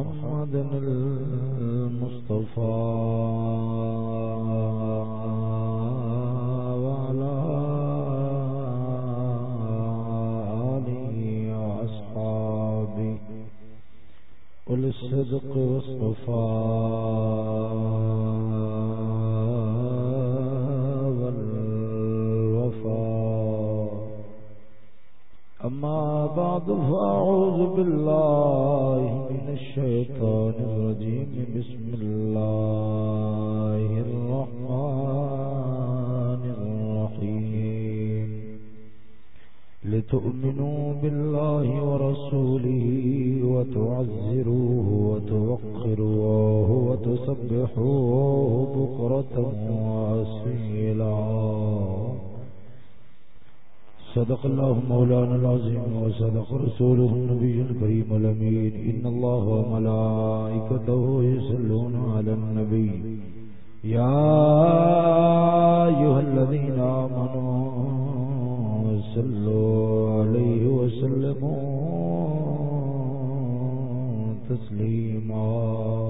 محمد المصطفى وعلى آله وأصحابه وللصدق والصفاء والوفاء أما بعد فأعوذ بالله الشيطان الرجيم. بسم الله الرحمن الرحيم. لتؤمنوا بالله ورسوله وتعزروه وتوقروه وتسبحوه بكرة وأسيلا صدق الله مولانا العظيم وصدق رسوله النبي الكريم الأمين. إن الله وملائكته يسلون على النبي. يا أيها الذين آمنوا صلوا عليه وسلموا تسليما.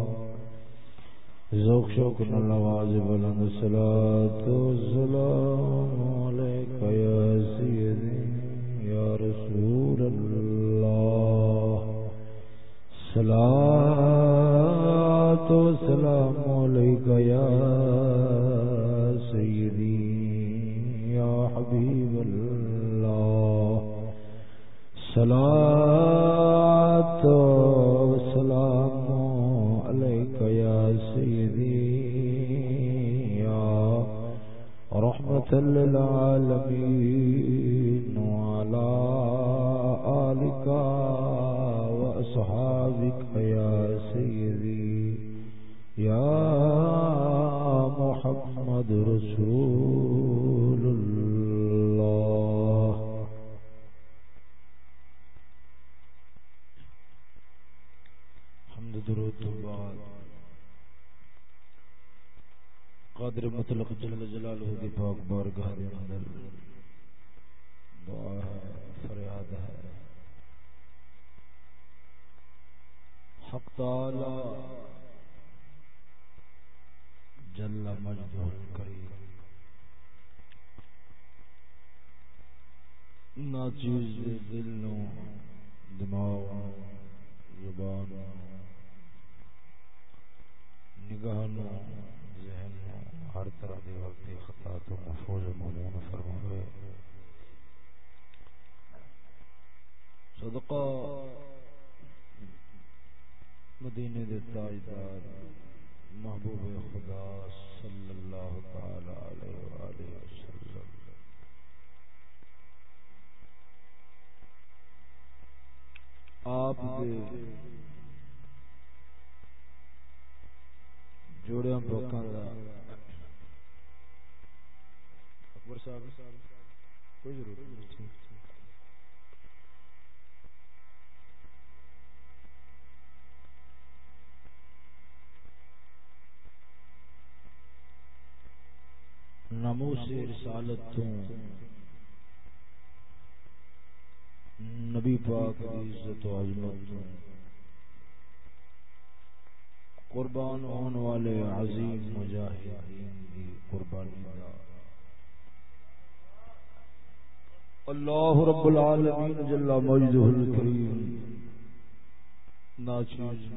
ذوق شوق النواز بلند الصلاة والسلام عليك يا سيدي، يا رسول الله. صلاة والسلام عليك يا سيدي، يا حبيب الله. صلاة رحمة للعالمين وعلى آلك وأصحابك يا سيدي يا محمد رسول قادر مطلق جل جلالہ دی پاک بارگاہ دے اندر دعا ہے، فریاد ہے۔ حق تعالی جل مجدہ الکریم۔ ناچیز دے دل نو دماغ زبان نگاہ نو ہر طرح دے وقت خطا تو محفوظ ممنون فرماوے صدقہ مدینے دے تاجدار محبوب خدا صلی اللہ تعالی علیہ وآلہ وسلم۔ آپ دے جوڑیاں بوکاں دا اکبر صاحب، کوئی ضرورت نہیں ناموس رسالت تو نبی پاک دی عزت و عظمت تو قربان ہون والے عظیم مجاہدین دی قربانی دا۔ اللہ رب العالمین جل مجدہ الکریم۔ ناچیز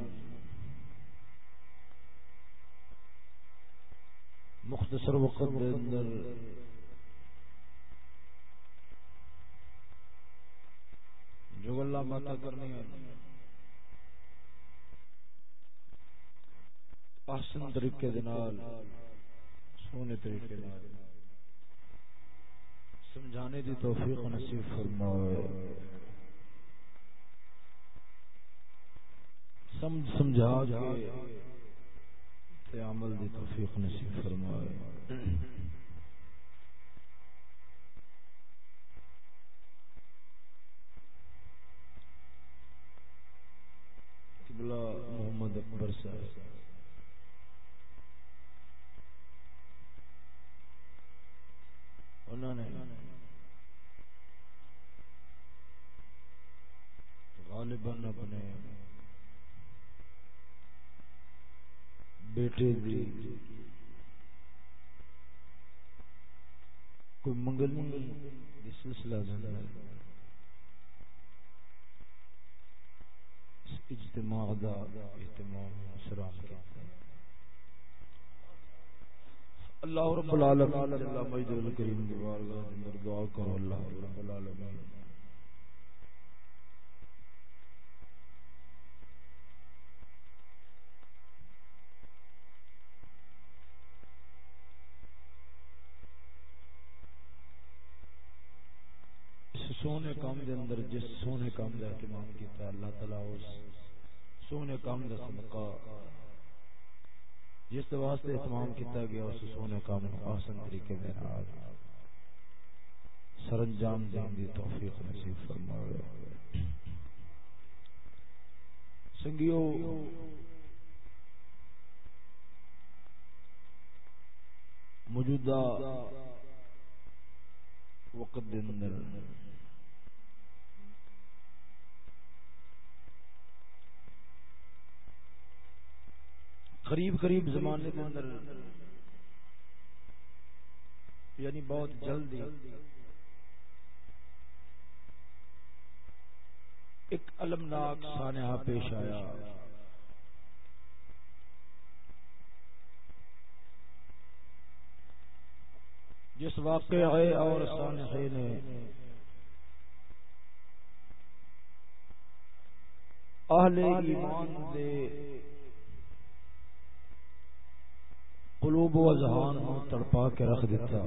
مختصر وقت دے اندر۔ جو اللہ ماتا کرنی ہے۔ احسن طریقے دنال سونے طریقے دنال سمجھانے دی توفیق نصیب فرمائے۔ سمجھ سمجھا کے تے عمل دی توفیق نصیب فرمائے۔ قبلہ محمد اکبر صاحب انہوں نے غالباً اپنے بیٹے دی کوئی منگلنی سلسلہ زندہ اجتماع دا اہتمام سلام کیا اللہ رب العالمین اللہ مجد الکریم دیوار گاہ دعا کرو، اللہ رب العالمین سونے کام دے اندر جس سونے کام دا اہتمام کیتا اللہ تعالی اس سونے کام دا صدقہ۔ جس واسطے اہتمام کیتا گیا، اس سونے کام کو آسان طریقے دے نال سر انجام دین دی توفیق نصیب فرماوے۔ سنگیو، موجودہ وقت دے اندر قریب قریب زمانے کے اندر یعنی بہت جلدی ایک المناک سانحہ پیش آیا۔ جس واقعے اور سانحے نے اہل ایمان دے قلوب و اذہان تڑپا کے رکھ دیتا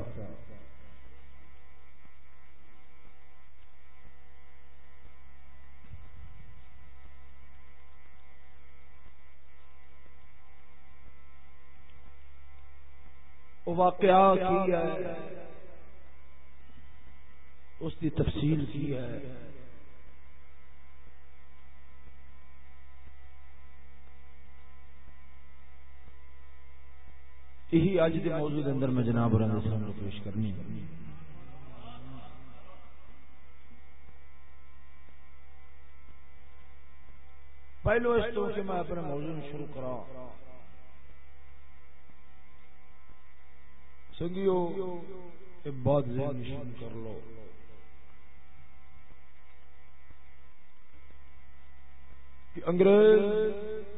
واقعہ کی ہے؟ اس کی تفصیل کی ہے۔ یہی اج دے موضوع دے اندر میں جناب رحمۃ اللہ سامنے پیش کرنی پہلو اس تو کہ میں اپنے موضوع میں شروع کرا سنگیو، ایک بات ذہن نشین کر لو۔ کہ انگریز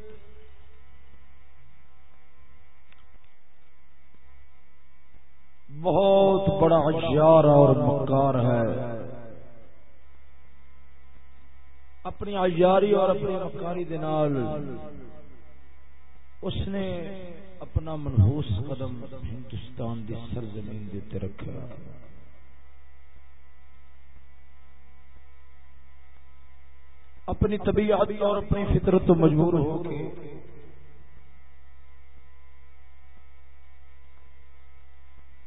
بہت بڑا عجار اور مکار ہے۔ اپنی عجاری اور اپنی مکاری دنال اس نے اپنا منحوس قدم ہندوستان دی سرزمین دیتے رکھا۔ اپنی طبیعت اور اپنی فطرت تو مجبور ہو کے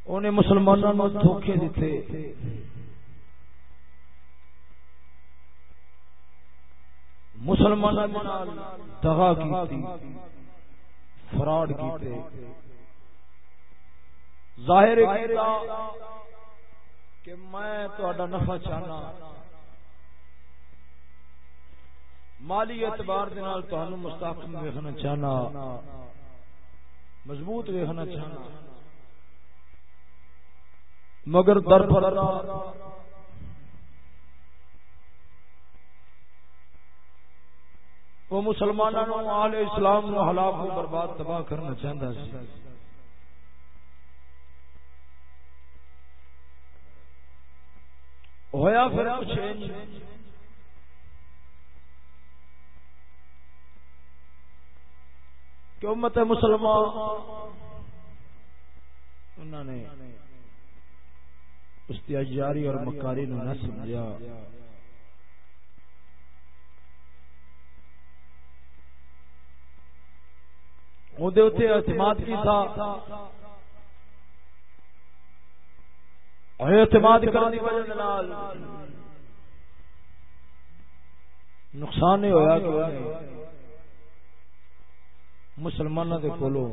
انہیں مسلمانوں کو دھوکے دیتے۔ مسلمانوں دغا کی فراڈ کیتے۔ ظاہر کہ میں تہاڈا نفع چاہنا، مالی اعتبار دے نال تہانوں مستحکم ویکھنا چاہنا، مضبوط ویکھنا چاہنا۔ مگر در پر وہ مسلمانوں آل اسلام نو ہلاک برباد تباہ کرنا چاہتا سی۔ ہویا پھر کچھ کہ امت مسلمان انہوں نے اس کی اجاری اور مکاری نو نہ سمجھا۔ اعتماد کی تھا۔ اعتماد کرنے کی وجہ نقصان نہیں ہوا کہ مسلمانوں کے کولو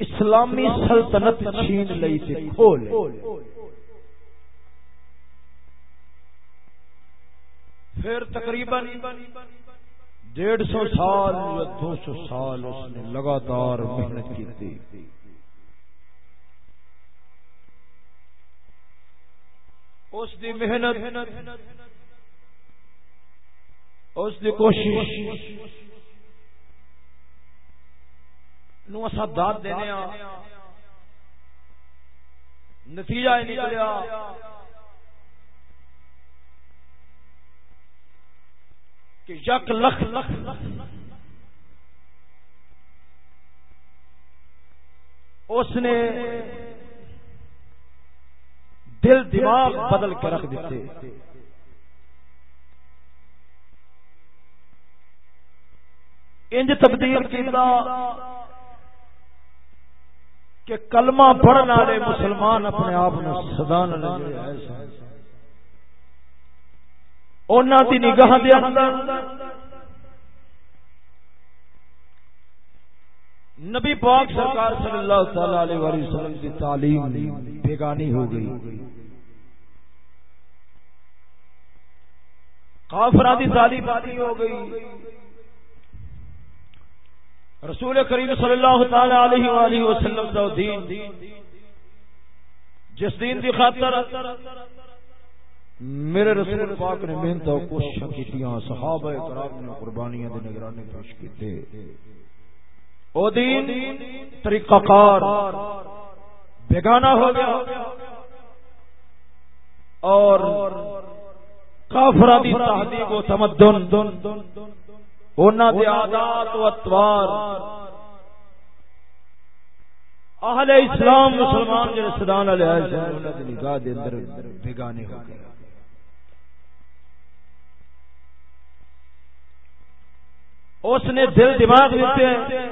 اسلامی سلطنت چھین لئی تے کھول پھر تقریباً ڈیڑھ سو سال یا دو سو سال اس نے لگاتار محنت کی تھی۔ اس دی محنت اس دی کوشش نو اسا داد دینے نتیجہ نکلیا۔ کہ یک لکھ لکھ اس نے دل دماغ بدل کے رکھ دیتے۔ انج تبدیل کیتا۔ کہ کلمہ پڑھنے والے مسلمان اپنے آپ سدان لگے دی نگاہ دے اندر نبی پاک سرکار صلی اللہ تعالی علیہ وسلم کی تعلیم بیگانی ہو گئی۔ کافرہ دی تعلیم بانی ہو گئی۔ رسول کریم صلی اللہ تعالی علیہ وآلہ وسلم دا دین. جس دین دی خاطر میرے رسول پاک نے محنت اور کوششاں کیتیاں، صحابہ کرام نے قربانیاں دی نگرانی پیش کیتے. او دین طریقہ کار بیگانہ ہو گیا اور کافرہ دی تہذیب و تمدن انہاں دے عادات و اطوار اہل اسلام مسلمان جڑے صدان علیہ السلام انہاں دی نگاہ دے اندر بیگانے ہو گئے۔ اس نے دل دماغ دیتے ہیں،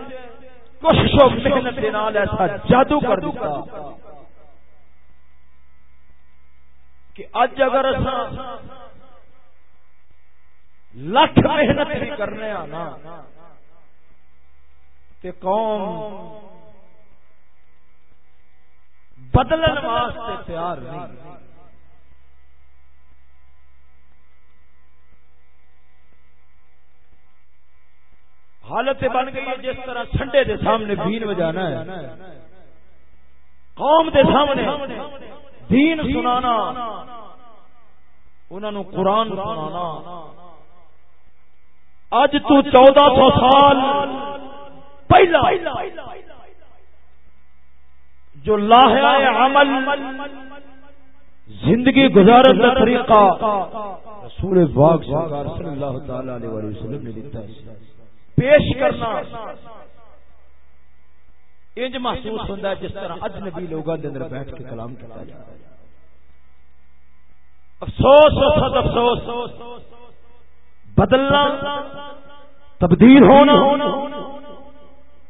کوشش و محنت کے نال ایسا جادو کر دیتا۔ کہ اج اگر لکھ محنت بھی کرنے آنا۔ تے قوم بدلن واسطے تیار نہیں۔ حالت بن گئی ہے جس طرح سنڈے دے سامنے بین بجانا ہے۔ قوم دے سامنے دین سنانا۔ انہوں قرآن سنانا۔ اج تو چودہ سو سال پہلا جو لاہیا عمل زندگی گزارت کا طریقہ رسول باغ سرکار صلی اللہ تعالی علیہ وسلم نے دیتا ہے۔ پیش کرنا انج محسوس ہوتا ہے جس طرح اجنبی لوگوں کے اندر بیٹھ کے کلام کیا جا رہا ہے۔ افسوس افسوس۔ بدلنا، تبدیل ہونا.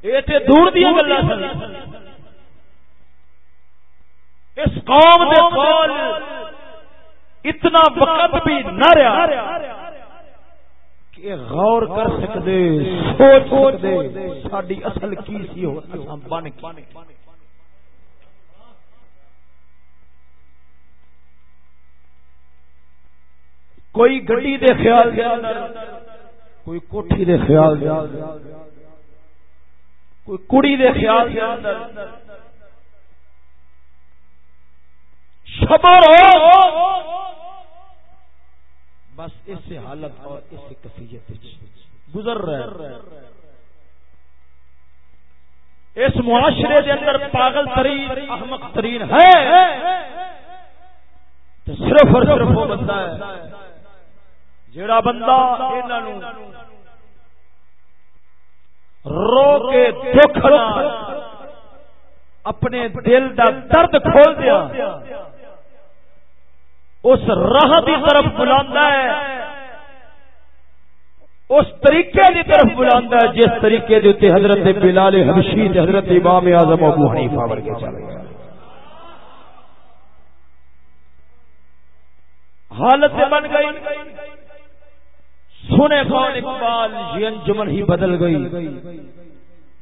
یہ دور دیا گلا اس قوم دے قول اتنا وقت بھی نہ رہا کہ غور کر سکتے، سوچ سکتے ساری اصل کی سی ہو بن کے کوئی گڈی دے خیال دے کوئی کوٹھی دے خیال دے کوئی کڑی دے خیال دے شبر ہو۔ بس اس حالت اور اس کفیت گزر رہا اس معاشرے کے اندر پاگل ترین، احمق ترین ہے۔ تو صرف اور صرف وہ بندہ ہے۔ جڑا بندہ رو کے دکھ اپنے دل دا درد کھول دیا، اس راہ کی طرف بلا ہے، اس طریقے کی طرف بلا ہے، جس طریقے کے حضرت بلال حبشی حضرت امام اعظم ابو حنیفہ ورگے چلے گئے۔ حالت بن گئی۔ سنے کون اقبال، یہ انجمن ہی بدل گئی۔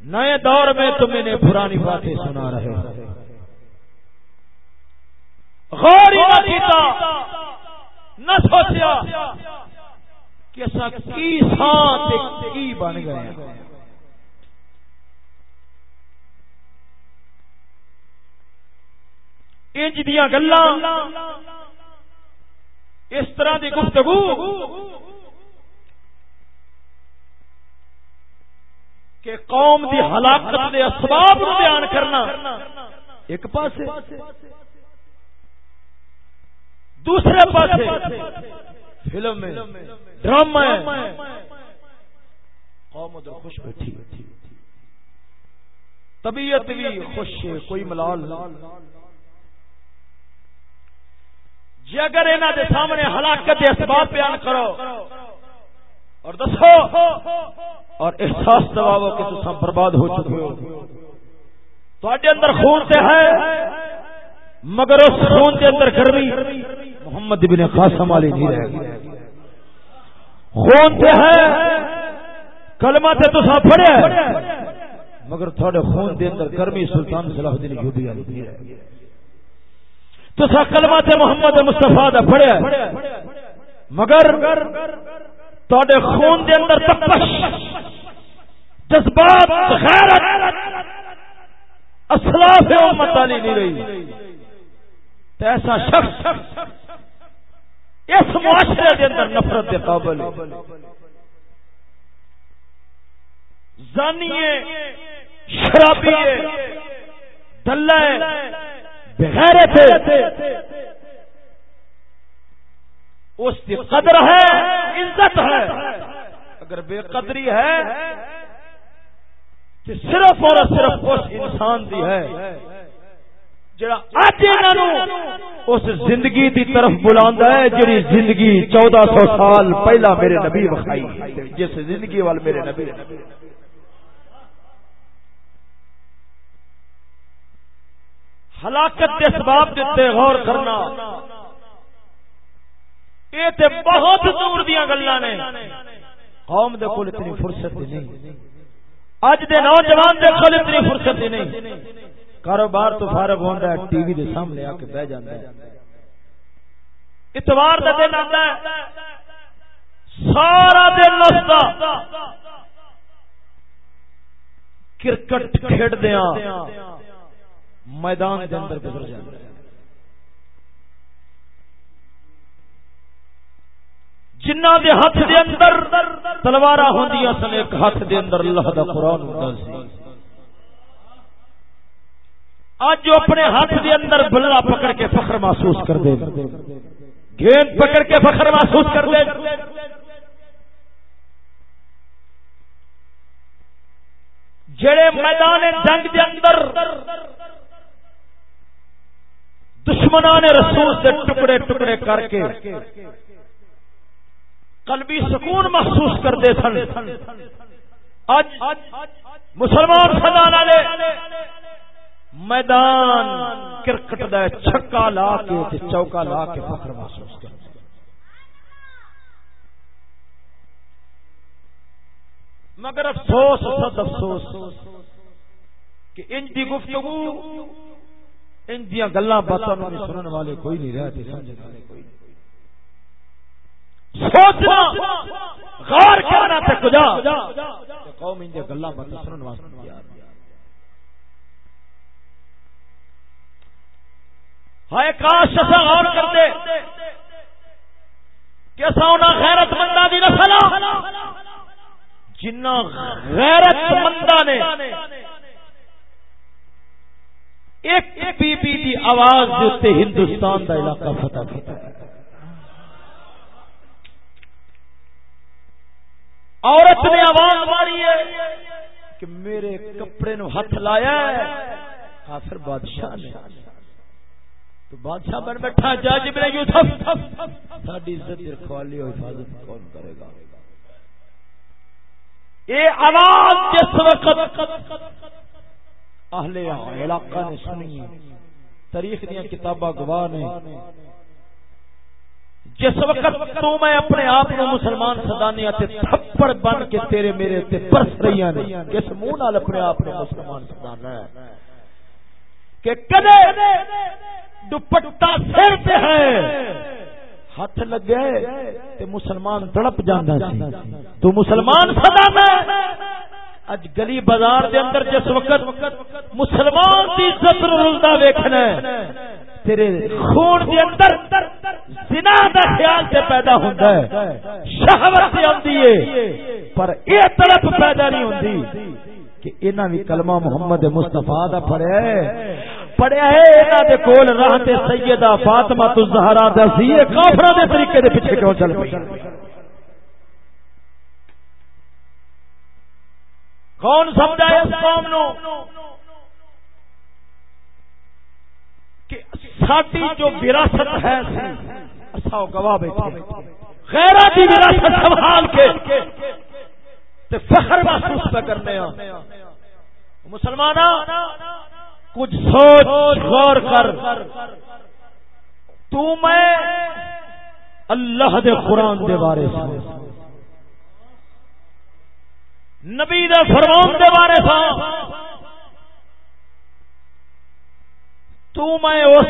نئے دور میں تم انہیں پرانی باتیں سنا رہے غور نہ کیتا، نہ سوچیا کہ اصا کی سان کی بن گئے انج دیا گلا اس طرح کی گفتگو کہ قوم دی ہلاکت دے اسباب نو بیان کرنا۔ ایک پاس دوسرے پاس فلم میں ڈرامہ قوم ادھر خوش بیٹھی۔ طبیعت بھی خوش ہے، کوئی ملال جی اگر انہوں دے سامنے ہلاکت اسباب بیان کرو۔ اور دسو، اور احساس دباو کہ تم برباد ہو چکے ہو۔ تو اندر خون سے ہے، مگر اس خون کے اندر گرمی محمد بن قاسم علی نہیں رہ گئی۔ خون سے ہے، کلمہ تے تو پڑھیا مگر تھوڑے خون دے اندر گرمی سلطان صلاح الدین ایوبی علی نہیں رہ گئی۔ تو کلمہ تے محمد مصطفیٰ دا پڑھیا مگر تواڈے خون دے اندر تپش، جذبات، غیرت، اسلاف امت علی نہیں رہی۔ تو ایسا شخص اس معاشرے دے اندر نفرت دے قابل ہے۔ زانیے، شرابیے، دلے بغیر تھے اس کی قدر ہے، عزت ہے۔ اگر بے قدری ہے کہ صرف اور صرف اس انسان دی ہے۔ جڑا اج اس زندگی دی طرف بلاندا ہے، جڑی زندگی چودہ سو سال پہلا میرے نبی وکھائی جس زندگی وال میرے نبی ہلاکت کے سباب دیتے غور کرنا۔ یہ تے بہت دور دیا گلا نے۔ قوم دے کول اتنی فرصت نہیں۔ اج دے نوجوان دے کول اتنی فرصت نہیں۔ کاروبار تو فارغ ہوندا ہے، ٹی وی دے سامنے آ کے بیٹھ جاندا ہے۔ اتوار دا دن آندا ہے۔ سارا دن نستا کرکٹ کھیڈ دیاں میدان کے اندر گزر جائے جنہ دے ہاتھ دے اندر تلوارا ہوندیاں سن، ایک ہاتھ دے اندر اللہ دا قرآن ہوندا سی۔ اج جو اپنے ہاتھ دے اندر بلڑا پکڑ کے فخر محسوس کر دے گیند پکڑ کے فخر محسوس کر دے جڑے میدان جنگ دے اندر دشمنان رسول سے ٹکڑے ٹکڑے کر کے قلبی سکون محسوس کرتے سن۔ اج مسلمان سدان والے میدان کرکٹ دا چھکا لا کے چوکا لا کے فخر محسوس کر۔ مگر افسوس، سد افسوس کہ ان کی گفتگو، ان دیا گلا باتوں سنن والے کوئی نہیں رہتے سمجھنے والے کوئی سوچنا غور کرنا تے کجا۔ قوم ان دیا گلا باتیں سنن واسطے ہائے کاش اسا غور کہ اسا انہاں غیرت منداں دی نسل جنہ غیرت منداں نے ایک بی بی دی آواز ہندوستان دا علاقہ فتح کیتا۔ ہے عورت نے آواز ماری ہے کہ میرے کپڑے نو ہاتھ لایا ہے۔ کافر بادشاہ نے۔ تو بادشاہ بن بیٹھا جج میرے یوسف۔ ساڈی عزت رکھوالی اور حفاظت کون کرے گا؟ یہ آواز جس وقت اہل علاقہ نے سنی، تاریخ دیا کتاباں گواہ نے۔ جس وقت تو میں اپنے آپ کو مسلمان سدانی تھپڑ بن کے تیرے میرے تے برس رہی ہیں۔ کس منہ نال اپنے آپ کو مسلمان سدانا ہے؟ کہ کدے دوپٹہ سر پہ ہے؟ ہاتھ لگے تے مسلمان تڑپ جانا سی۔ تو مسلمان سدا میں اج گلی بازار دے اندر جس وقت مسلمان دی عزت رلدا ویکھنا تیرے خون دے اندر زنا دا خیال تے پیدا ہوندا ہے، شہوت تے اوندی ہے۔ پر اے طرف پیدا نہیں ہوندی کہ انہاں بھی کلمہ محمد مصطفی دا پڑھیا ہے۔ پڑھیا ہے انہاں دے کول راہ تے سیدہ فاطمہ الزہرا دا سی۔ کافراں دے طریقے دے پیچھے کیوں چل پئی؟ کون سمجھا اس قوم نو؟ کہ ساری جو وراثت ہے اصا گواہ بیٹھے غیرت کی وراثت سنبھال کے تے فخر محسوس پہ کرنے ہاں۔ مسلمان کچھ سوچ غور کر۔ تو میں اللہ دے قرآن دے بارے سے نبی دے فرمان دے بارے تھا تو میں اس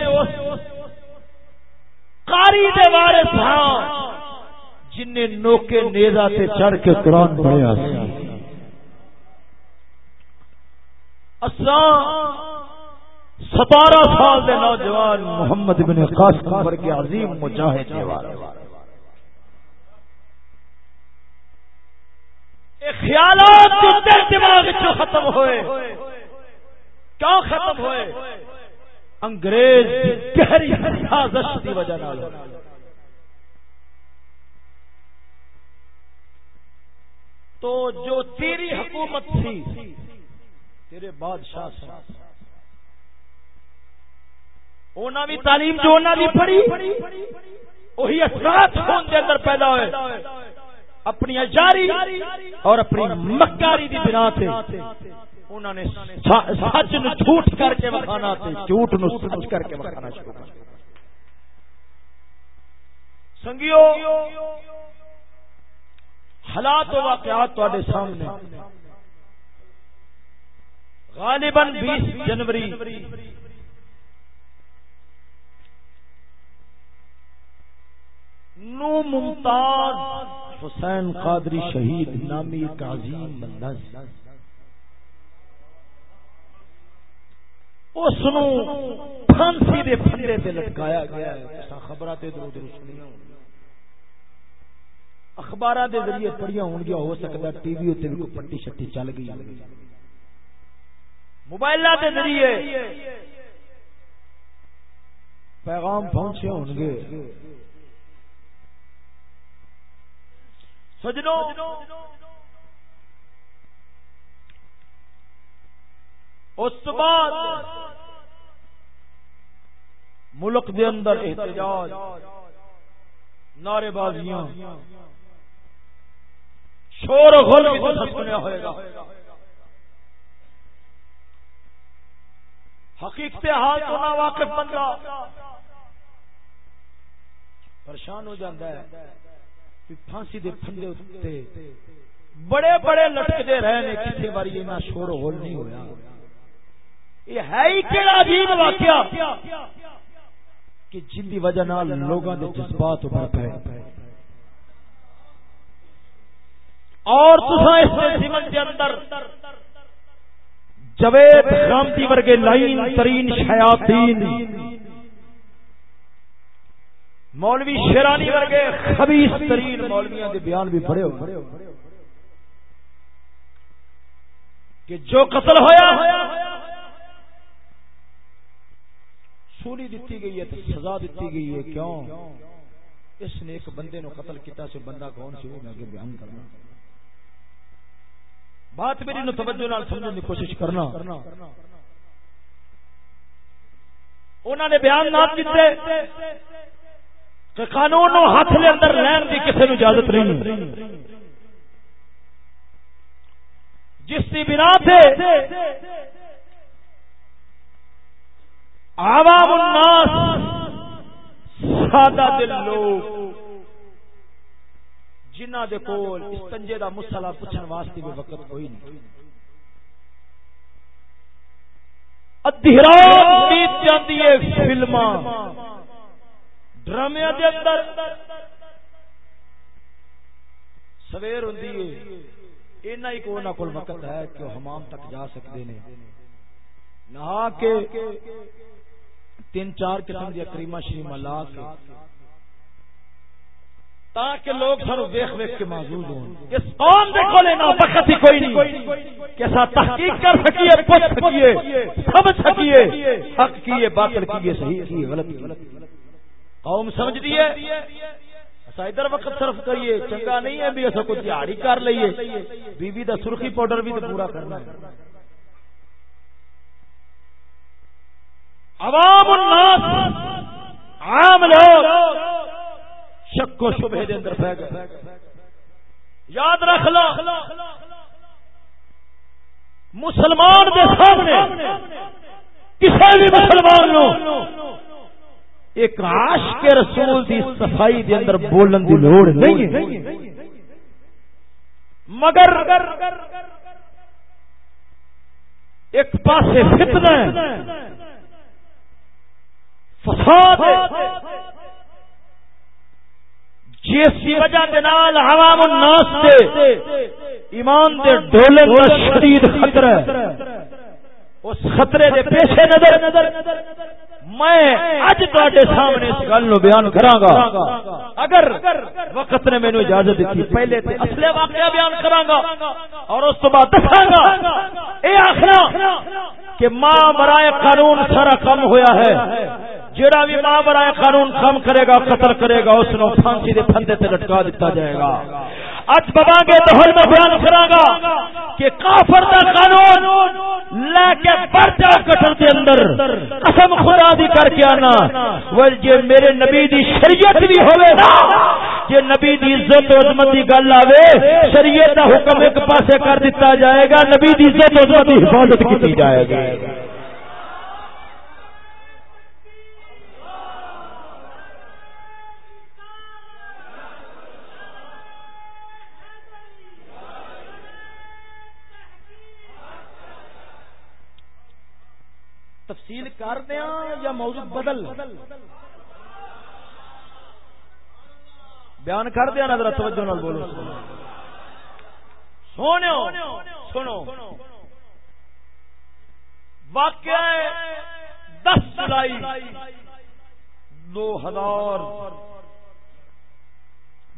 قاری دے بارے تھا ہاں، جن نے نوکے نیزا تے چڑھ کے قرآن پڑھیا سی۔ اساں ستارہ سال دے نوجوان محمد بن قاسم ورگے عظیم مجاہد دے بارے خیالات دماغ چو ختم ہوئے، کیوں ختم ہوئے؟ انگریز کی گہری سازش دی وجہ نال تو جو تیری حکومت تھی، تیرے بادشاہ سے۔ اونا بھی تعلیم جو اونا بھی پڑھی وہی اثرات خون دے اندر پیدا ہوئے۔ اپنی اجاری اور اپنی مکاری دی بنا تے۔ انہوں نے سچ نو جھوٹ کر کے بخانا تے جھوٹ نو سچ کر کے بخانا شروع کر سنگیو حالات و واقعات تواڈے سامنے غالباً بیس جنوری نو ممتاز حسین قادری شہید نامی ایک عظیم بندہ اس نو پھانسی دے پھندے تے لٹکایا گیا ہے۔ اسا خبرات ادھر ادھر سنیاں اخبارات دے ذریعے پڑھیاں ہون گیا ہو سکتا ٹی وی تے کوئی پٹی شٹی چل گئی۔ موبائلات دے ذریعے پیغام پہنچے ہون گے۔ سجنو اس بعد ملک دے اندر احتجاج، نعرے بازیاں، شور غل بھی سنیا ہوئے گا۔ حقیقت حال تو نہ واقف بندہ پریشان ہو جاتا ہے پھانسی دے پھندے اتے بڑے بڑے لٹکتے رہے نے، کسی باری یہ شور ہول نہیں ہویا۔ یہ ہے ہی کیڑا عجیب واقعہ کہ جن دی وجہ نال لوگاں دے جذبات ابھر پے۔ اور تساں اس دے سمن دے اندر جوید خامتی ورگے لائن ترین شیاطین، مولوی شیرانی ورگے خبیث ترین مولویاں دے بیان بھی پڑھے ہو کہ جو قتل ہویا سولی دیتی گئی ہے سزا دیتی گئی ہے، کیوں؟ اس نے ایک بندے نو قتل کیتا سے بندہ کون سی؟ وہ میں آگے بیان کرنا۔ بات میری نو توجہ نال سمجھنے کی کوشش کرنا۔ انہوں نے بیان نہ دیتے کہ قانون نو ہاتھ لے اندر لین کی کسی نو اجازت نہیں۔ جس کی بنا سے عوام الناس. سادہ دل لوگ. جنہ دے کول استنجے دا مسئلہ پوچھن واسطے بھی وقت کوئی نہیں. ادھی رات بیت جاندی ہے فلماں. ڈرامیا دے اندر. سویر ہوں اینا ہی کو نہ کول وقت ہے کہ وہ حمام تک جا سکتے ہیں نہا کے تین چار قسم دیا کریمہ شریمہ لا کے۔ تاکہ لوگ سر ویخ ویخ کے موجود ہوں اس قوم دے کولے نہ وقت ہی کوئی نہیں۔ کیسا تحقیق کر سکیے، پوچھ سکیے، سمجھ سکیے۔ حق کیے باطل کیے صحیح کیے غلط کیے قوم سمجھ دیے ایسا ادھر وقت صرف کریے۔ چنگا نہیں ہے بھی ایسا کچھ دیہڑی کر لئیے۔ بی بی دا سرخی پاؤڈر بھی تو پورا کرنا ہے۔ عوام الناس، عام لوگ شک و شبہ دے اندر پہ گئے۔ یاد رکھ لو مسلمان دے سامنے کسی بھی مسلمان نو ایک عاش کے رسول دی صفائی دے اندر بولن دی لوڑ نہیں ہے۔ مگر ایک پاسے فتنہ ہے۔ فساد جس وجہ دے نال عوام الناس تے ایمان دے ڈولے دا شدید خطرہ اس خطرے دے پیش نظر میں اج تے سامنے اس گل نو بیان کراں گا اگر وقت نے مینوں اجازت دیتی پہلے تے اصل واقعہ بیان کراں گا اور اس تو بعد دساں گا اے آخنا کہ ماں برائے قانون سارا کم ہویا ہے۔ جڑا بھی ماں برائے قانون کم کرے گا، قتل کرے گا، اس نو پھانسی دے پھندے تے لٹکا دیتا جائے گا۔ اج بابا گے تو ہر میں بیان کراں گا کہ کافر دا قانون لے کے بڑھ جاؤ کٹر دے اندر قسم خدا دی کر کے آنا۔ ول جے میرے نبی دی شریعت بھی ہوے نا، جے نبی دی عزت و عظمت دی گل آوے، شریعت دا حکم ایک پاسے کر دیتا جائے گا، نبی دی عزت و عظمت دی حفاظت کی جائے گی۔ یا بدل. بیان کر دیا نظر توجہ نال بولو. سونو سنو. واقعہ دس جولائی دو ہزار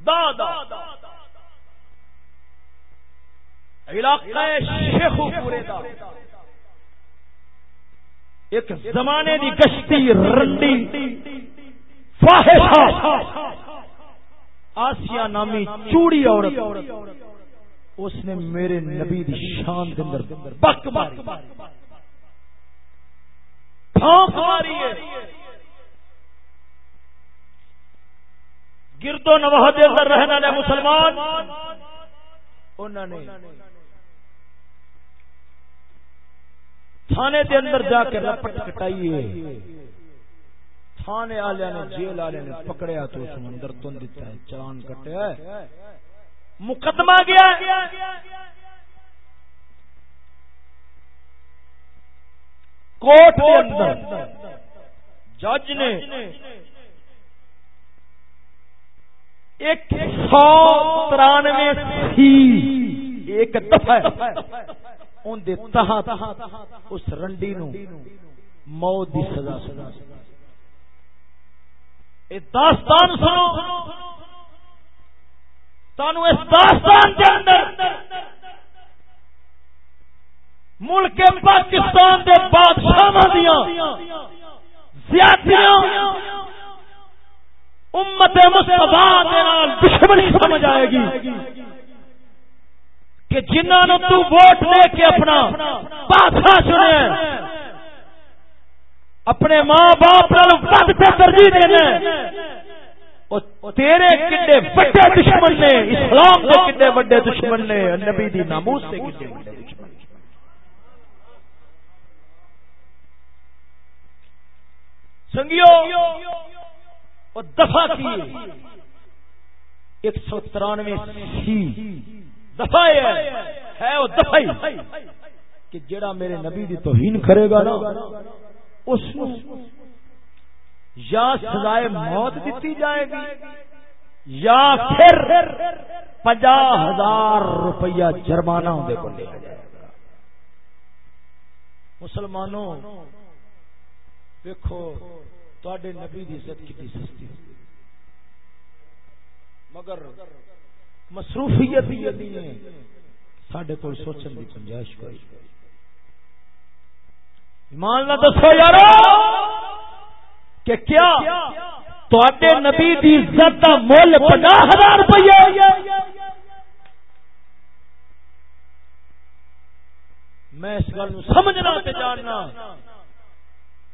دادا علاقہ شیخو پورے دا. ایک زمانے دی کشتی رنڈی، فاحشہ آسیا نامی چوڑی عورت، اس نے میرے نبی دی شان کے اندر بک ماری۔ پھونک ماری ہے۔ گردو نواہ دے اندر رہنے والے مسلمان انہوں نے تھانے دے اندر جا کے رپٹ کٹائیے۔ تھانے والے نے، جیل والے نے پکڑیا تو اس اندر تن دیتا ہے چلان کٹیا ہے۔ مقدمہ گیا۔ کوٹ کے اندر جج نے ایک سو ترانوے ایک دفعہ ان دے تحت اس رنڈی نو موت دی سزا سزا اے داستان سنو۔ تانو اس داستان کے اندر ملک پاکستان کے بادشاہ دیا زیادتیاں امت مصطفیٰ دے نال دشمنی سمجھ آئے گی۔ کہ جنہوں نے تو ووٹ دے کے اپنا پاسا چنے۔ اپنے ماں باپ پد پہ ترجیح دینا تیرے کڈے بڑے دشمن نے، اسلام کے کڈے بڑے دشمن نے، نبی دی ناموس سے کڈے بڑے دشمن سنگیو دفاع کی ایک سو ترانوے سی۔ دفاع ہے وہ دفاع کہ جڑا میرے نبی دی توہین کرے گا نا، اس یا سزائے موت دیتی جائے گی، یا پھر پنجا ہزار روپیہ جرمانہ ہونے کو لیا جائے گا۔ مسلمانوں، دیکھو تے نبی کی عزت کی سستی۔ مگر مصروفیت سڈے کو سوچن کی گنجائش کوئی۔ ایمان نہ دسو یار کہ کیا تے نبی دی عزت کا مل پناہ ہزار روپیہ میں اس گل سمجھنا جاننا۔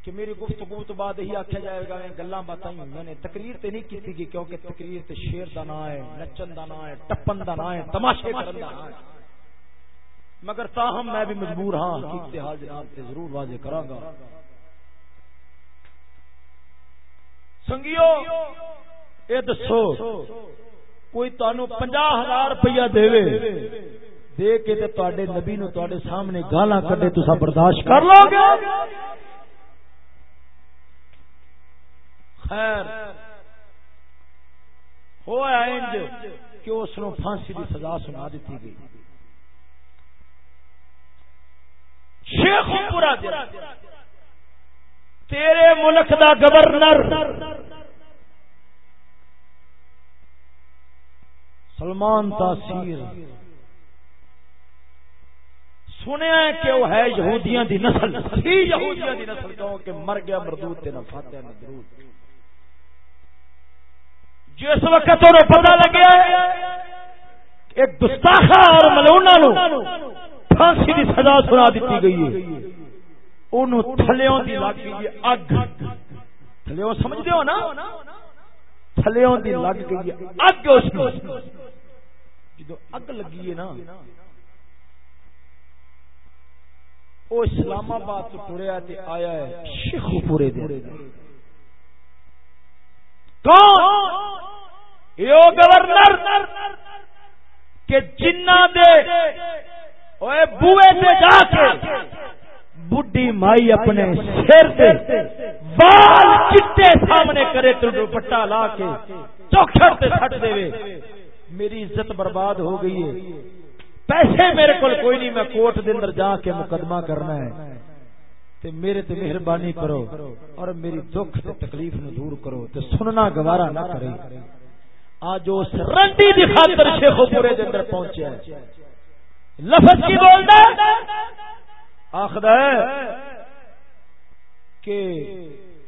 کہ میری گفتگو تو بعد ہی آخیا جائے گا گلا بات میں نے تقریر تے نہیں کی تھی کیونکہ تقریر تے شیر دا نام ہے، نچن دا نام ہے، ٹپن دا نام ہے، تماشے کرن دا نام ہے۔ مگر تاہم میں بھی مجبور ہاں حقیقت حال جناب تے ضرور واضح کراں گا۔ سنگیو، اے دسو، کوئی تانوں 50000 روپیہ دیوے دے کے تے تواڈے نبی نو تواڈے سامنے گالاں کڈے تسا برداشت کر لو گے؟ خیر۔ ہوا انج کہ اس نو پھانسی دی سزا سنا دیتی گئی۔ شیخ پورا تیرے ملک دا گورنر۔ سلمان تاثیر۔ سنیا ہے کہ وہ ہے یہودیاں دی نسل۔ یہودیاں دی نسل کہ مر گیا مردود تے نہ فاتحہ نہ درود۔ جس وقت انہوں پتا لگیا ایک گستاخا اور ملونا نو پھانسی کی سزا سنا دیتی گئی ہے۔ انہوں تھلیوں دی لگ گئی اگ۔ تھلیوں سمجھ دیو نا؟ تھلیوں دی لگ گئی اگ اس کو جدو اگ لگی ہے نا، وہ اسلام آباد تو ٹریا آیا ہے شیخ پورے دے کون؟ گورنر کہ جنہ دے بوئے سے جا کے بڈی مائی اپنے سر دے بال چٹے سامنے کرے تو دوپٹا لا کے چوکھڑ تے سٹ دے میری عزت برباد ہو گئی ہے۔ پیسے میرے کول کوئی نہیں، میں کوٹ دے اندر جا کے مقدمہ کرنا ہے۔ تے میرے تے مہربانی کرو اور میری دکھ تے تکلیف نو دور کرو تے سننا گوارا نہ کرے۔ آج اس رنڈی دی خاطر شیخو پورے دے اندر پہنچیا ہے لفظ کی بولدا آخد ہے کہ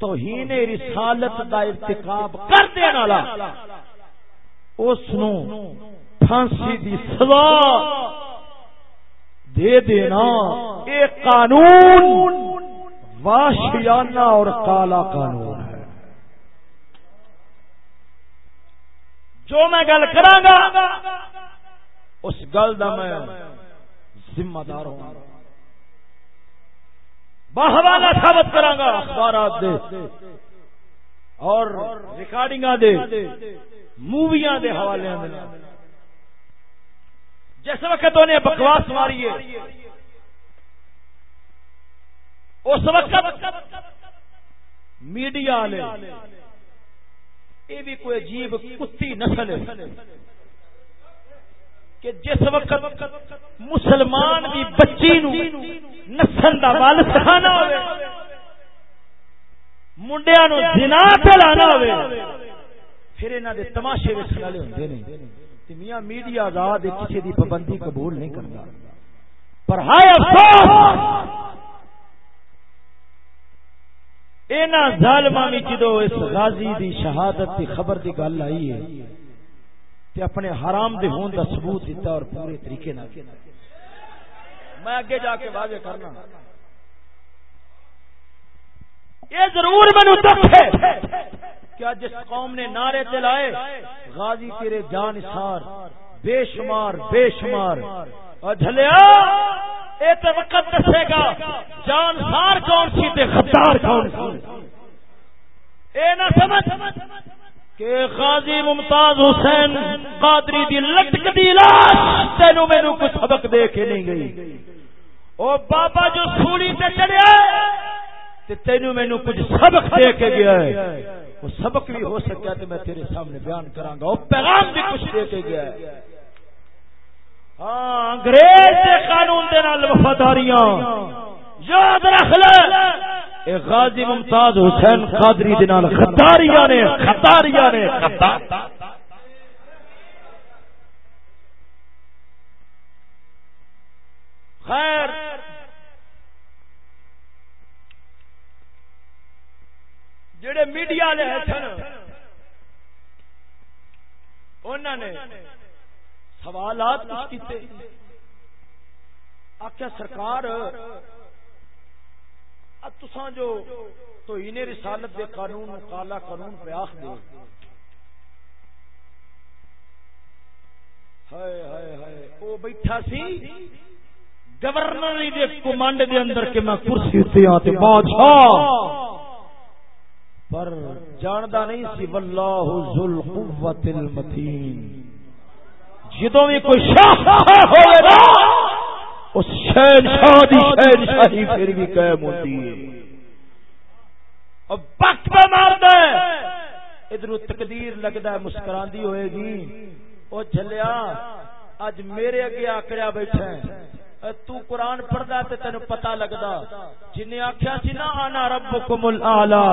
توہین رسالت دا ارتکاب کر دین والا، اس نو پھانسی دی سزا دے دینا اے قانون، واشیانہ اور کالا قانون ہے۔ جو میں گل کرا اس گل کا میں ذمہ دار ہوں۔ باہوانا ثابت کرا گا اخبارات دے اور ریکارڈنگ دے، موویاں دے حوالے دے۔ جس وقت انہیں بکواس ماری ہے، اس وقت میڈیا والے یہ بھی کوئی عجیب کتی نسل ہے کہ جس وقت مسلمان کی بچی نسل کا بل سکھانا ہو منڈیا نو جنا پلانا ہو پھر انہوں دے تماشے ویسن والے ہوتے ہیں میاں میڈیا آزاد کسی دی پابندی قبول نہیں کرتا۔ پر ہائے افسوس! اینا ظالمہ میں جدو اس غازی دی شہادت دی خبر دی گل آئی ہے، تے اپنے حرام دے ہون دا ثبوت دیتا اور پورے طریقے نہ میں اگے جا کے واضح کرنا۔ یہ ضرور منو دکھ ہے۔ کیا جس قوم نے نعرے دلائے، غازی تیرے جان سار، بے شمار بے شمار۔ اور جھلیا اے تے وقت دسے گا، جان سار کون سی تے خدار کون سی؟ اے نہ سمجھ کہ غازی ممتاز حسین قادری دی لٹک دی لاش تینو مینوں کچھ سبق دے کے نہیں گئی۔ او بابا جو سولی تے چڑھیا تینو مینو کچھ سبق دے کے گیا ہے۔ وہ سبق بھی ہو سکیا تو میں تیرے سامنے بیان کرا گا۔ وہ پیغام بھی کچھ دے کے گیا ہے۔ ہاں انگریز کے قانون دے نال وفاداریاں۔ یاد رکھ لے۔ اے غازی ممتاز حسین قادری دے نال غداریاں نے غداریاں نے خیر۔ جڑے میڈیا والے سن انہوں نے سوالات کیتے۔ آخیا سرکار تسان جو تو انہیں رسالت دے قانون کالا قانون پہ آخ دے۔ ہائے ہائے ہائے وہ بیٹھا سی، گورنر دے کمانڈ دے اندر کہ میں کرسی تے ہاں تے بادشاہ۔ پر جاندا نہیں سی، واللہ ذل قوت المتین۔ جدوں بھی کوئی شاہ ہوئے نا، اس شہنشاہ دی شہنشاہی پھر بھی قائم ہوتی ہے۔ اب وقت پہ مار دے۔ ادھر تقدیر لگدا ہے، مسکراندی ہوئے گی۔ او جھلیا اج میرے اگے آکڑیا بیٹھا ہے۔ تو قرآن پڑھدا تے تینو پتہ لگدا۔ جن آکھیا سی نا انا ربکم الاعلی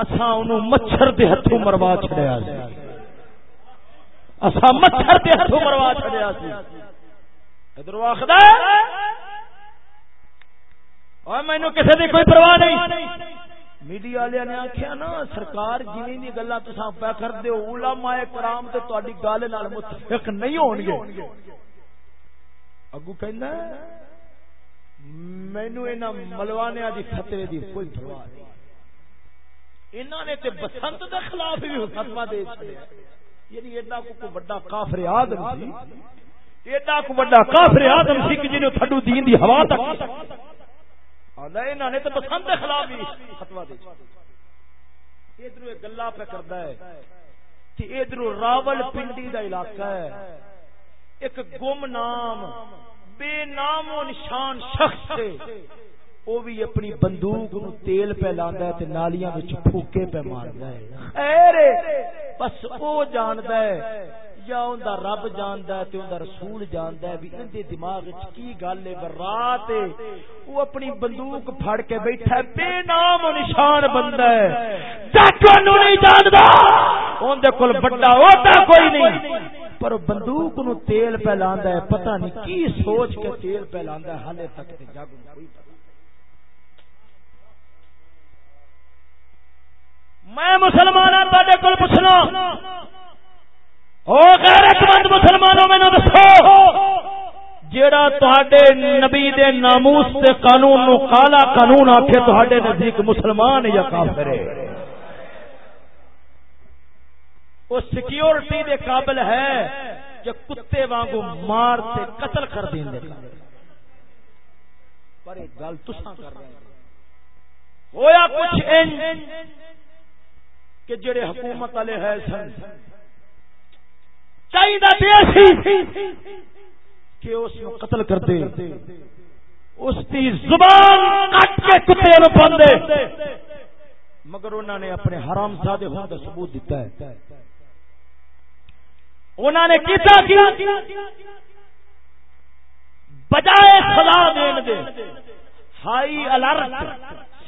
اساں اونوں مچھر دے ہتھوں مروا چھڑیا سی۔ اساں مچھر دے ہتھوں مروا چھڑیا سی۔ ادھر واخدا او مینوں کسے دی کوئی پرواہ نہیں۔ میڈیا والے نے آخیا نا، سرکار جی دی گلا تسا پہ کر دو علماء کرام تے تہاڈی گل نال متفق نہیں ہون گے اگو کہنا مینو انہاں ملوانیاں دی فتوی دی کوئی پرواہ نہیں۔ انہاں نے تے بسنت دے خلاف بھی فتوا دے چھڑیا یعنی ایڈا کو کو بڑا کافر آدم سی، ایڈا کو بڑا کافر آدم سی کہ جنوں تھڈو دین دی ہوا تک۔ آندا انہاں نے تے بسنت دے خلاف بھی فتوا دے چھڑیا ادھر گلا پہ کردا ہے کہ ادھر راول پنڈی دا علاقہ ہے۔ ایک گم نام، بے نام و نشان شخص سے وہ بھی اپنی بندوق نو تیل پہ لاندا ہے تے نالیاں وچ پھوکے پہ ماردا ہے۔ خیر بس او جاندا ہے۔ یا اوندا رب جاندا ہے تے اوندا رسول جاندا ہے، بھی اندے دماغ وچ کی گل ہے؟ رات او اپنی بندوق پھڑ کے بیٹھا ہے۔ بے نام و نشان بندہ ہے۔ ڈاکو نو نہیں جاندا۔ اون دے کول بڑا ہوتا کوئی نہیں۔ پر بندوق نو تیل پہ لاندا ہے، پتہ نہیں کی سوچ کے تیل پہ لاندا ہے حالے تک تے جگ کوئی پتہ میں مسلمان ہاں، تے کول پوچھنا۔ او غیرت مند مسلمانوں میں دسو۔ جیڑا تہاڈے نبی دے ناموس تے قانون نو کالا قانون آکھے تہاڈے نزدیک مسلمان یا کافر ہے؟ وہ سیکیورٹی دے قابل ہے کہ کتے وانگو مار سے قتل کر دیں دے پر ایک گل تساں کر رہے ہیں۔ ہویا کچھ ان کہ جڑے حکومت والے ہے سن چاہیے بیسی کہ اس کو قتل کر دے۔ اس کی زبان کٹ کے کتے نو پاندے مگر انہوں نے اپنے حرام زادے ہونے کا ثبوت دیتا ہے۔ انہوں نے کیتا کیا بجائے سلا دین دے۔ High alert.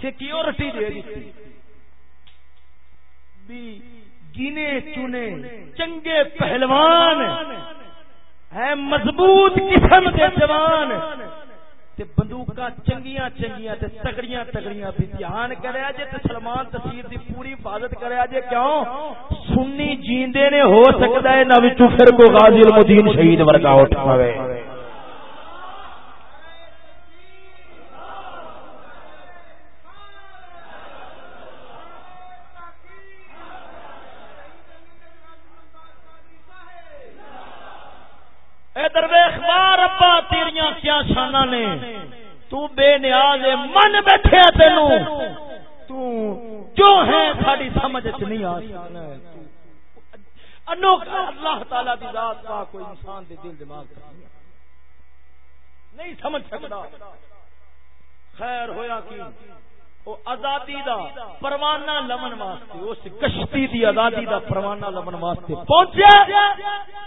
سیکیورٹی دے دیتی بھی گنے چنے، چنگے پہلوان۔ ہے مضبوط قسم کے جوان۔ تے بندوقاں چنگیاں چنگیاں تے تگڑیاں تگڑیاں بھی دھیان کریا جے تے سلمان تصویر دی پوری حفاظت کریا جے، کیوں؟ سنی جیندے نے، ہو سکدا ہے نہ وچوں پھر کو غازی المدین شہید ورگا اٹھ پاوے۔ ادھر ویخ بار ابا تیریاں کیا شانہ نے۔ تو بے نیاز من بیٹھے تینو تو جو ہے ساری سمجھ چ نہیں آ انوکھا اللہ تعالی دی ذات کا کوئی انسان دے دل، دماغ نہیں سمجھ سکتا خیر ہویا کی؟ آزادی دا پروانہ لمن واسطے، اس کشتی دی آزادی دا پروانہ لمن واسطے پہنچیا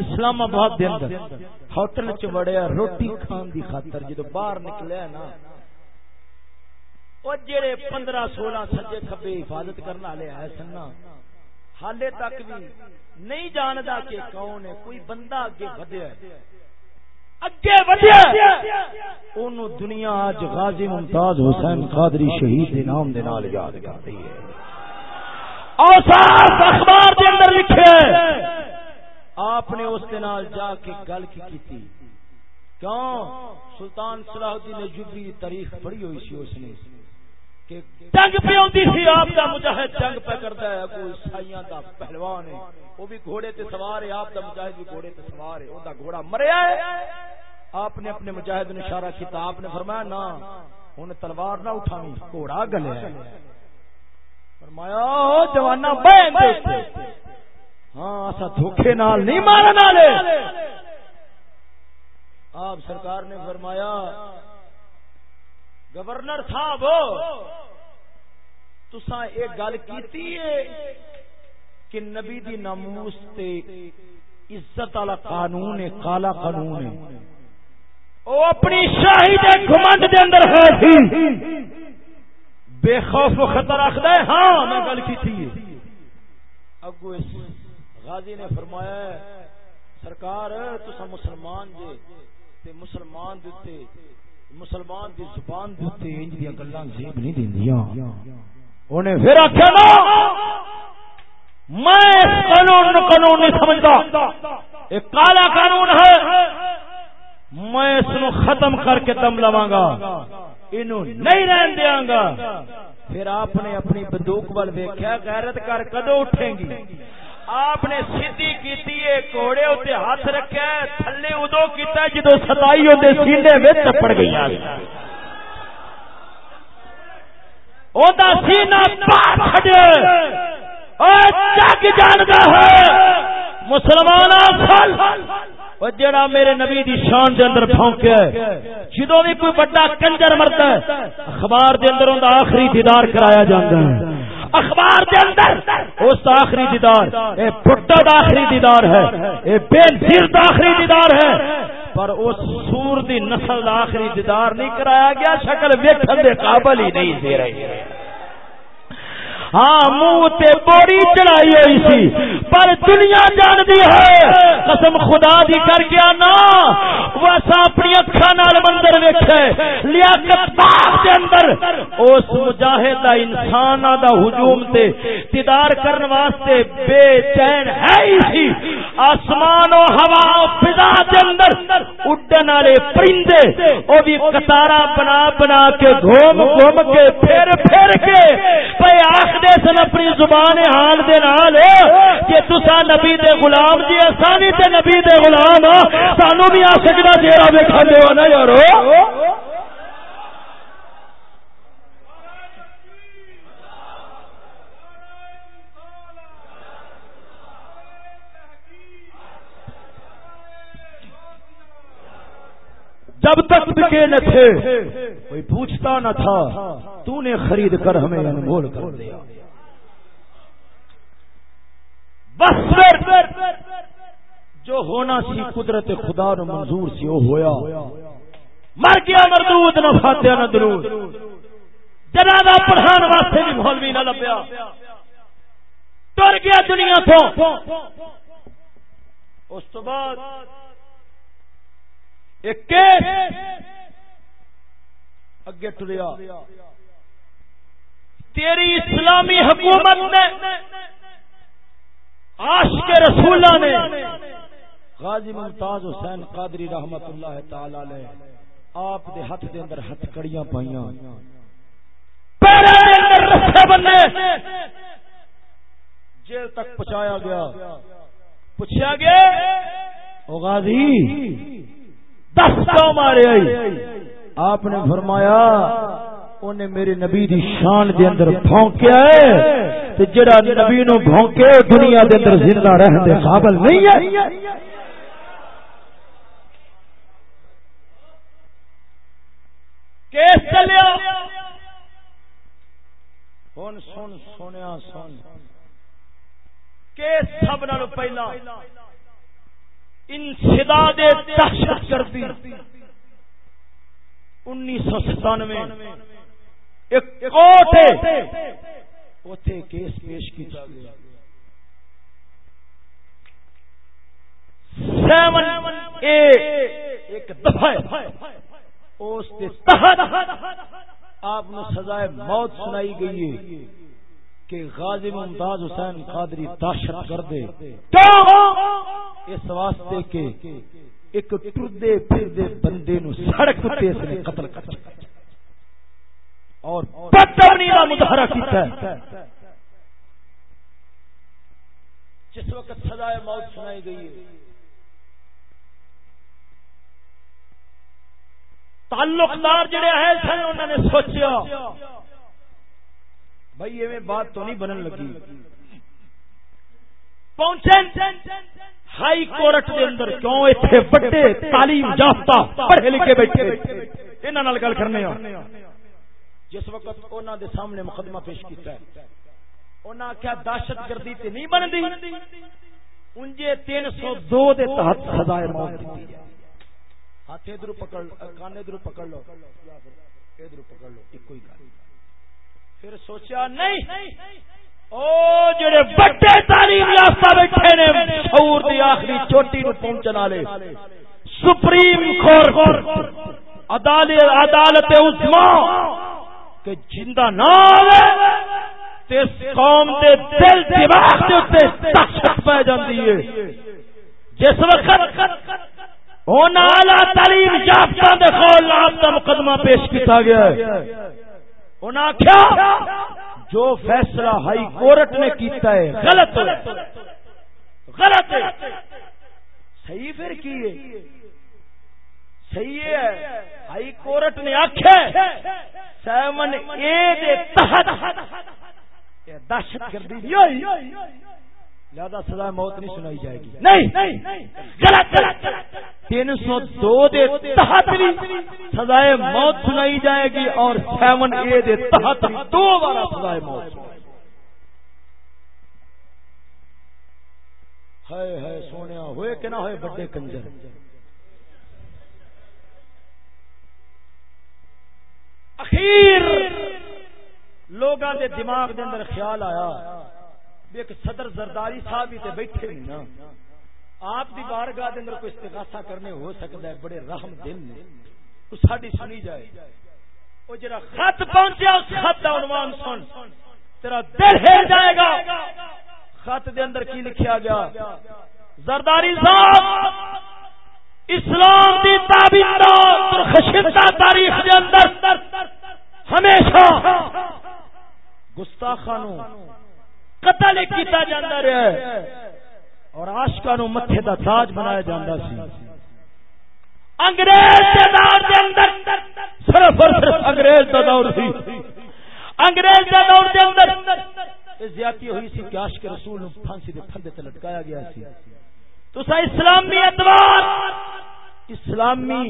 اسلام آباد دے اندر۔ ہوٹل چ وڑیا روٹی کھان دی خاطر جدو باہر نکلیا نا، او جڑے 15 16 سجے کھبے حفاظت کرنے والے ہے سننا حالے تک بھی نہیں جاندا کہ کون ہے، کوئی بندہ اگے ودیا ہے۔ اگے ودیا اونوں دنیا اج غازی ممتاز حسین قادری شہید دے نام دے نال یاد کرتی ہے۔ اوصاف اخبار دے اندر لکھے آپ نے اس دے نال جا کے گل کی کیتی۔ کیوں؟ سلطان صلاح الدین ایوبی تاریخ پڑھی ہوئی سی اس نے۔ جنگ پہ ہوندی سی، آپ دا مجاہد جنگ پہ کرتا ہے، کوئی عیسائیاں دا پہلوان ہے۔ وہ بھی گھوڑے تے سوار ہے، آپ دا مجاہد بھی گھوڑے تے سوار ہے۔ اوندا گھوڑا مریا ہے۔ آپ نے اپنے مجاہد نے اشارہ کیتا، آپ نے فرمایا نا ہن تلوار نہ اٹھاویں، گھوڑا گلے ہے۔ فرمایا، او جوانا بہن دے ہاں اسا دھوکے نال نہیں مارن والے۔ آپ سرکار نے فرمایا گورنر صاحب تسا ایک گل کیتی ہے کہ نبی دی ناموس تے عزت والا قانون ہے، کالا قانون ہے۔ او اپنی شاہی دے گھمنڈ دے اندر ہے تھی بے خوف و خطر رکھدا ہے ہاں میں گل کیتی ہے۔ اگو اس غازی نے فرمایا سرکار تسا مسلمان جے تے مسلمان دتے مسلمان دی زبان دے تے انج دی گلاں زیب نہیں دیندیاں اونے پھر آکھیا نا میں اس قانون قانون نہیں سمجھدا ایک کالا قانون ہے۔ میں اس نو ختم کر کے دم لواں گا اینو نہیں رہن دیاں گا۔ پھر آپ نے اپنی بندوق ول ویکھیا غیرت کر کدو اٹھیں گی؟ آپ نے سیدھی کیتی ہے کوڑے اتنے ہاتھ رکھا ہے، تھلے ادو کیتا جدو ستائی ہوتے سینے میں چپڑ گئی سینہ پا جگ جانتا ہے۔ مسلمان جڑا میرے نبی دی شان دے اندر پھونکیا ہے جدو بھی کوئی بڑا کنجر مرتا ہے، اخبار دے اندر آخری دیدار کرایا جاتا ہے۔ اخبار دے اندر، اس آخری دیدار، اے پٹا دا آخری دیدار ہے، اے بے دیر دا آخری دیدار ہے۔ پر اس سور دی نسل دا آخری دیدار نہیں کرایا گیا، شکل ویکھن دے قابل ہی نہیں دے رہی ہے ہاں منہ تے بوری چڑھائی ہوئی سی، پر دنیا جان دی ہے۔ قسم خدا دی کر کے آنا۔ ویسا اپنی اکھا نال مندر ویکھے۔ لیاقت باغ دے اندر۔ اس مجاہد دا انسان دا ہجوم تے دیدار کرن واسطے بے چین ہے ہی سی۔ آسمان و ہوا و فضا دے اندر اڈن والے پرندے، او بھی قطارا بنا بنا کے گھوم گھوم کے پھر پھر کے۔ پے آخ دے سن، اپنی زبان حال دے نال، کہ تسا نبی دے غلام جی اسانی تے نبی دے غلام سانو بھی آ سکدا چہرہ ویکھن دیو نا یارو؟ جب تک بکے نہ تھے، کوئی پوچھتا نہ تھا تو نے خرید کر ہمیں انمول کر دیا۔ بس جو ہونا سی قدرت خدا نو منظور سی وہ ہویا۔ مر گیا مردود، نہ فاتحہ، نہ درود۔ جنازہ پڑھان واسطے بھی مولوی نہ لبیا۔ ٹر گیا دنیا تو۔ اس تو بعد ایک اگے ٹریا۔ تیری اسلامی حکومت نے عاشق رسول نے غازی ممتاز حسین قادری رحمت اللہ تعالی علیہ آپ دے ہاتھ دے اندر ہتھ کڑیاں پائیاں۔ پیرے دے اندر رسے بننے جیل تک پہنچایا گیا۔ پوچھا گیا، او غازی دس مارے آئی۔ آپ نے فرمایا انہیں میرے نبی دی شان دے اندر بھونکیا ہے، تے جڑا نبی نو بھونکے دنیا دے اندر زندہ رہن دے قابل نہیں ہے۔ کیس چلیا؟ ہن سن سنیا سن۔ کہ سب نال پہلا۔ انسداد دہشت گردی۔ انیس سو ستانوے۔ ایک کوٹ اتے کیس پیش کیا گیا سیون اے ایک دفعہ اس تحت آپ نے سزائے موت سنائی گئی ہے۔ کہ غازی ممتاز حسین قادری دہشت کر اس واسطے کے ایک ٹردے پھردے بندے نو سڑک تے اس نے قتل کر چکا اور بدترین کا مظاہرہ کیتا ہے۔ جس وقت سزائے موت سنائی گئی ہے۔ تعلقدار جڑے ہیں سن، انہوں نے سوچیا بھائی ایویں بات تو نہیں بنن لگی۔ پہنچے ہائی کورٹ دے اندر، کیوں ایتھے بڑے تعلیم یافتہ پڑھے لکھے بیٹھے؟ انہاں نال گل کرنے ہاں۔ جس وقت انہاں دے سامنے مقدمہ پیش کیتا ہے، انہاں کیا دہشت گردی تے نہیں بندی انجے 302 دے تحت سزا موت دتی ہاتھ ادھر پکڑ، کان ادھر پکڑ لو۔ ادھر پکڑ لو، ایک ہی گل پھر سوچا نہیں، او جڑے بڑے تعلیم یافتہ بیٹھے نے، شعور دی آخری چوٹی نو پہنچن والے۔ سپریم کورٹ عدالت عدالت عظما کہ جندا نہ آوے، تے قوم دے دل دماغ دے اوتے دہشت پے جاندی ہے۔ جس وقت ہونا اعلی تعلیم یافتہ دے خول آپ مقدمہ پیش کیتا گیا ہے آخیا جو فیصلہ ہائی کورٹ نے کیتا ہے غلط غلط صحیح پھر کی ہے؟ صحیح ہے۔ ہائی کورٹ نے آخیا سیون اے تحت۔ دہشت گردی لہذا سزا موت نہیں سنائی جائے گی۔ نہیں۔ غلط تین سو دو دے تحت بھی سزائے موت سنائی جائے گی اور سیون اے دے تحت دو بار سزائے موت ہائے ہائے سونے ہوئے کہ نہ ہوئے بڑے کنجر۔ اخیر لوگاں دے دماغ دے اندر خیال آیا ایک صدر زرداری صاحب ہی تے بیٹھے نہیں نا۔ آپ دی بارگاہ دے اندر کوئی استغاثہ کرنے ہو سکتا ہے، بڑے رحم دل نے۔ تو ساڈی سنی جائے۔ او جڑا خط پہنچیا اس خط دا عنوان سن۔ تیرا دل ہل جائے گا۔ خط دے اندر کی لکھیا گیا؟ زرداری صاحب، اسلام دی تابعدار خشنتا تاریخ دے اندر ہمیشہ گستاخانوں قتل کیتا جاندہ رہا ہے۔ اور آشکا نو متھے دا تاج بنایا جاندہ سی۔ انگریز دے دور دے اندر صرف اور صرف انگریز دا دور سی۔ انگریز دے دور دے اندر۔ زیادتی ہوئی سی کہ عاشق رسول نو پھانسی دے پھندے تے لٹکایا گیا سی۔ تو سا اسلامی ادوار اسلامی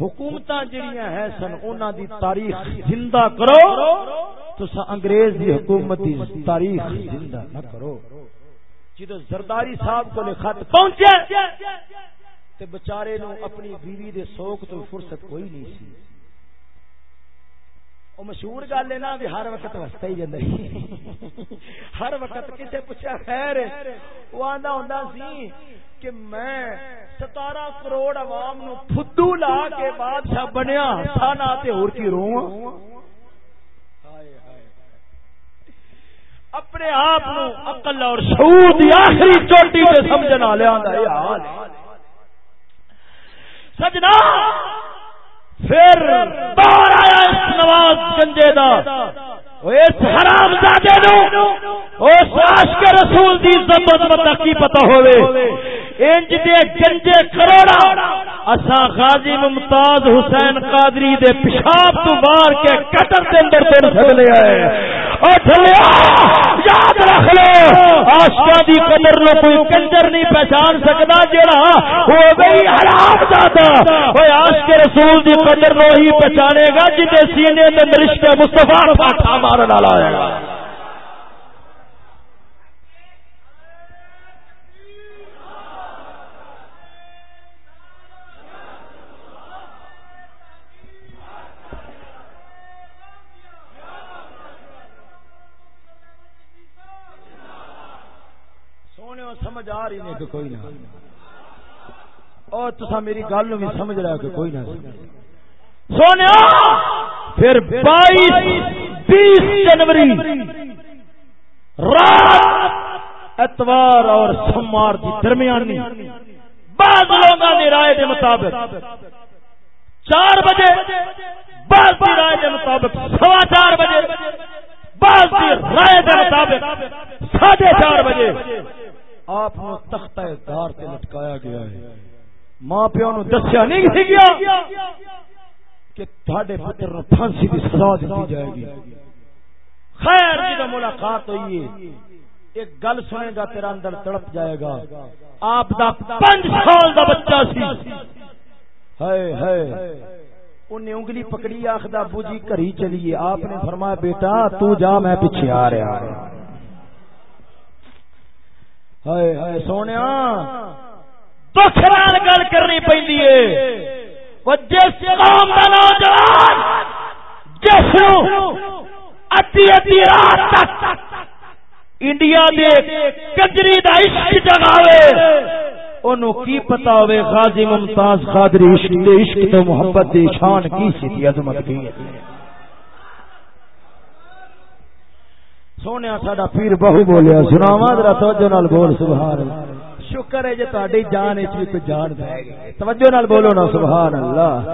حکومت جڑیاں ہیں سن انہاں دی تاریخ زندہ کرو۔ تو سا انگریز دی حکومت دی تاریخ زندہ نہ کرو۔ جدو زرداری صاحب کو خط پہنچے تے بچارے نو اپنی بیوی دے سوک تو فرصت کوئی نہیں سی۔ او مشہور گل ہے نا بھی ہر وقت وستا ہی جندا ہر وقت کسے پوچھا خیر وہ آندا ہوندا سی کہ میں ستارہ کروڑ عوام نو پھدو لا کے بادشاہ بنیا سانا تے ہور کی روں۔ اپنے آپ اقل اور شعور دی آخری چوٹی پہ سمجھنا لیا حال سجنا! پھر باہر آیا اس نواز گنجے دا۔ اس حرام زادے نو اس عاشق رسول دی عزت عظمت کی پتہ ہوے انج دے گنجے کروڑا۔ اساں غازی ممتاز حسین قادری دے پیشاب تو مار کے کٹر دے اندر تیر سکنے آئے۔ یاد رکھ لو، آشکا دی قدر نو کوئی کنجر نہیں پہچان سکتا جڑا ہو گئی حرام دادا وہ آشک رسول دی قدر نو ہی پہچانے گا جی سینے میں رشتے مصطفی پاٹھا مارن والا ہے سمجھ آ رہی نہیں کہ کوئی نہ۔ اور تو میری گل بھی سمجھ رہا کہ کوئی نہ۔ سونے پھر بائیس، بیس جنوری رات اتوار اور سمار کی درمیانی بعض لوگوں کی رائے کے مطابق چار بجے، بعض کی رائے کے مطابق سوا چار بجے، بعض کی رائے کے مطابق ساڑھے چار بجے آپ تختہ دار سے لٹکایا گیا ہے۔ ماں پیو نو دسیا نہیں گیا کہ تھوڑے پتر نو پھانسی کی سزا دی جائے گی۔ خیر جی جب ملاقات ہوئی ہے۔ ایک گل سنے گا تیرا اندر تڑپ جائے گا۔ آپ دا پانچ سال دا بچہ سی۔ ہائے ہائے۔ انہیں انگلی پکڑی آخر ابو جی گھر چلیے آپ نے فرمایا، بیٹا، تو جا، میں پیچھے آ رہا ہوں۔ ہائے سونے دکھ نال گل کرنی پی جس قوم کا نوجوان، جس ادی ادی رات تک انڈیا دے کجری دا عشق جگاوے، اونوں کی پتا ہوے غازی ممتاز قادری عشق دے عشق تے محبت دی شان کی سی عظمت کی۔ سونے ساڈا پیر بہو بولیا سناوا ذرا توجہ نال بول سبحان اللہ شکر ہے جے تہاڈی جان وچ بھی کوئی جان ہے توجہ نال بولو نا سبحان اللہ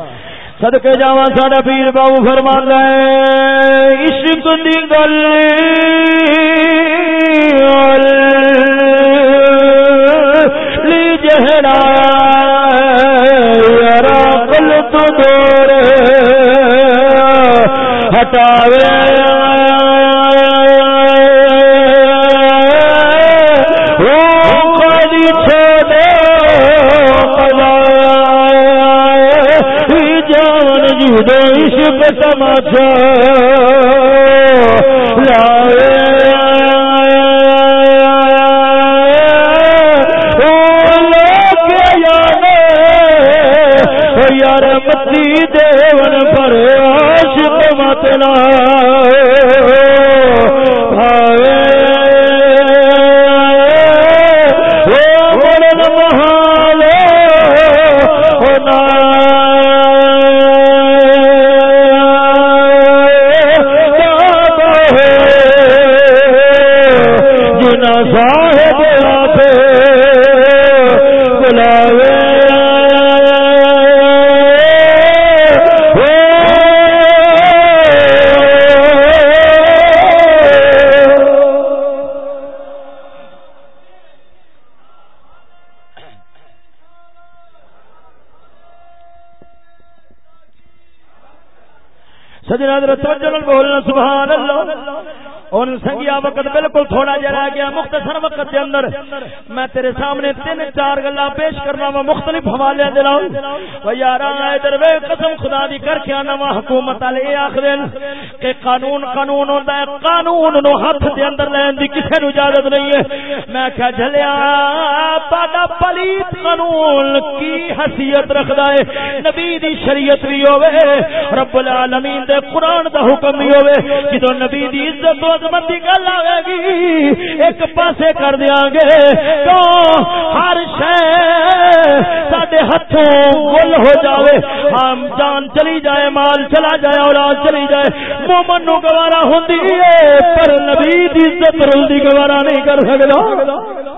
صدقے جاواں ساڈا پیر بہو فرماندا ہے عشق دی گل لی جہرا یارا کل تو دور ہٹاوے سمجھ لائے بولنا سبحان اللہ۔ ان سنگیا وقت بالکل تھوڑا جا رہ گیا مختصر وقت کے اندر۔ میں تیرے سامنے تین چار گلا پیش کرنا وا مختلف حوالے دلاؤں یار ادھر وے قسم خدا دی کر کے آنا وا حکومت والے یہ آخر کہ قانون قانون ہوتا ہے قانون نو ہاتھ دے اندر لین دی کسے نو اجازت نہیں ہے۔ میں کیا جھلیا پاڈا پلیت قانون کی حیثیت رکھدا ہے نبی دی شریعت بھی ہوے رب العالمین دے قرآن دا حکم بھی ہوے جدوں نبی دی عزت و کی گل آئے گی، ایک پاسے کر دیا گے۔ تو ہر شہ سڈے ہاتھوں گل ہو جاوے۔ ہم جان چلی جائے، مال چلا جائے، اولاد چلی جائے۔ مومن نو گوارا ہوں پر نبی عزت رلدی گوارا نہیں کر سکتا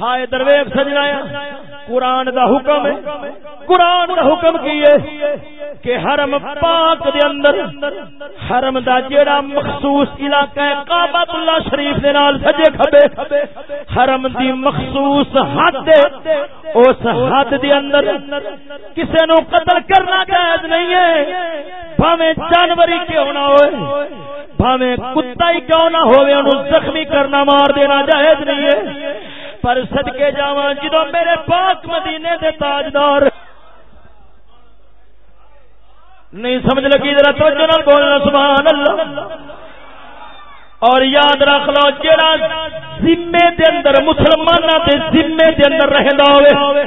ہائے درویش سجنا قرآن دا حکم ہے۔ قرآن دا حکم کیے کہ حرم پاک دے اندر، حرم دا جیڑا مخصوص علاقہ ہے کعبۃ اللہ شریف دے نال سجے کھبے۔ حرم دی مخصوص حد اس حد دے اندر کسے نو قتل کرنا جائز نہیں ہے۔ بھاویں جانوری کیوں نہ ہوئے۔ بھاویں کتا ہی کیوں نہ ہوئے، انہوں زخمی کرنا مار دینا جائز نہیں ہے۔ پر صدقے جاواں جدوں میرے پاک مدینے دے تاجدار نہیں سمجھ لگی ذرا توجہ نال بولنا، سبحان اللہ۔ اور یاد رکھ لو جڑا ذمے دے اندر، مسلماناں دے ذمے دے اندر رہندا ہوے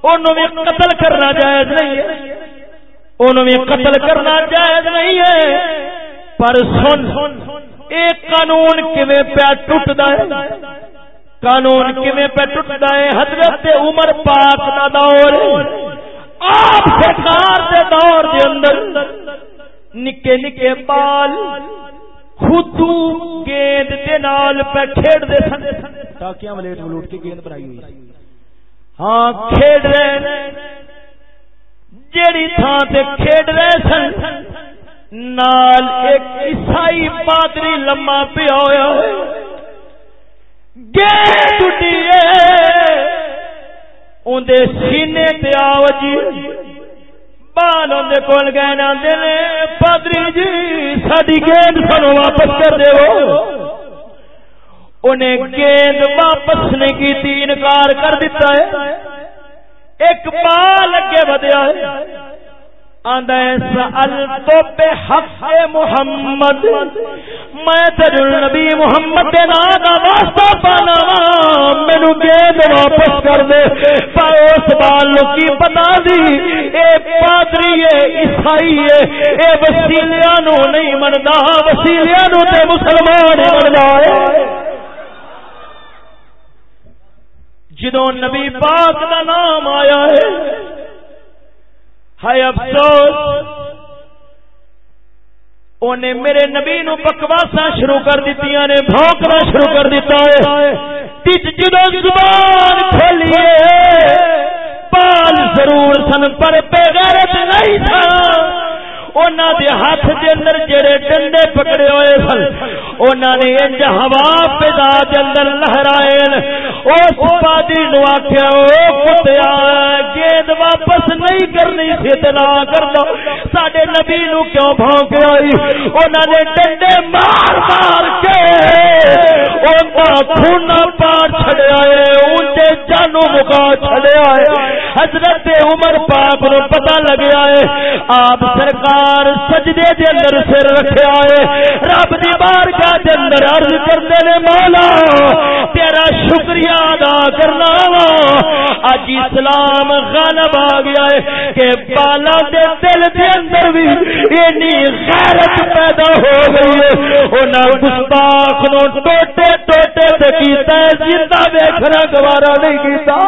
اونوں بھی قتل کرنا جائز نہیں ہے۔ اونوں بھی قتل کرنا جائز نہیں ہے۔ پر سن ایک قانون کیویں پیا ٹوٹدا ہے؟ قانون کیویں پہ ٹوٹدا ہے؟ حضرت عمر پاک دا دور آپ سرکار دے دور دے اندر نکے نکے بال خودو گیند دے نال پہ کھیڑ دے سن تاکیاں ملیٹ ملوٹ کے گیند بنائی ہوئی۔ ہاں کھیڑ رہے جیڑی تھان تے کھیڑ رہے سن، نال ایک عیسائی پادری لمحہ پیا ہویا ہے۔ گیند ٹوٹی اندے سینے تے آوجی۔ بال اندے کول گئے نہ دے پادری جی ساڈی گیند سانو واپس کر دیو۔ انہیں گیند واپس نہیں کی انکار کر دیتا ہے۔ ایک بال اگے ودیا ہے۔ تو بے حق محمد۔ میں تجل نبی محمد واسطہ پانا مینو گیند واپس کر دے۔ پر اس بال کی پتا دی؟ اے پادری ہے عیسائی ہے اے وسیلیا نو نہیں منتا وسیلیا نو تے مسلمان منتا ہے جدو نبی پاک کا نام آیا ہے ہائے افسوس! انہیں میرے نبی نو بکواسا شروع کر دیتی نے، بھونکنا شروع کر دیتا ہے۔ جدو زبان کھولیے پال ضرور سن، پر بے غیرت نہیں تھا۔ انہوں دے ہاتھ دے اندر جڑے ڈنڈے پکڑے ہوئے سن انہوں نے انج ہوا پیدا دے اندر لہرائے۔ اس پادی نو آخیا او کتیا قید واپس نہیں کرنی سی تے نہ کر دو ساڈے نبی نو کیوں بھونکے آئی انہاں نے ڈنڈے مار مار کے ان کا خون پار چھڑیا اے اونچے جانو مکا چھڑیا اے حضرت عمر پاک نو پتہ لگیا ہے، آپ سرکار سجدے دے اندر سر رکھیا ہے رب دی بارگاہ دے اندر عرض کردے نے مولا، تیرا شکریہ ادا کرنا وا۔ اج اسلام غالب آ گیا ہے کہ بالا دے دل دے اندر بھی اتنی غیرت پیدا ہو گئی ہے۔ انہاں گستاخ نو ٹوٹے ٹوٹے تے کیتا ہے، زندہ ویکھنا گوارا نہیں کیتا۔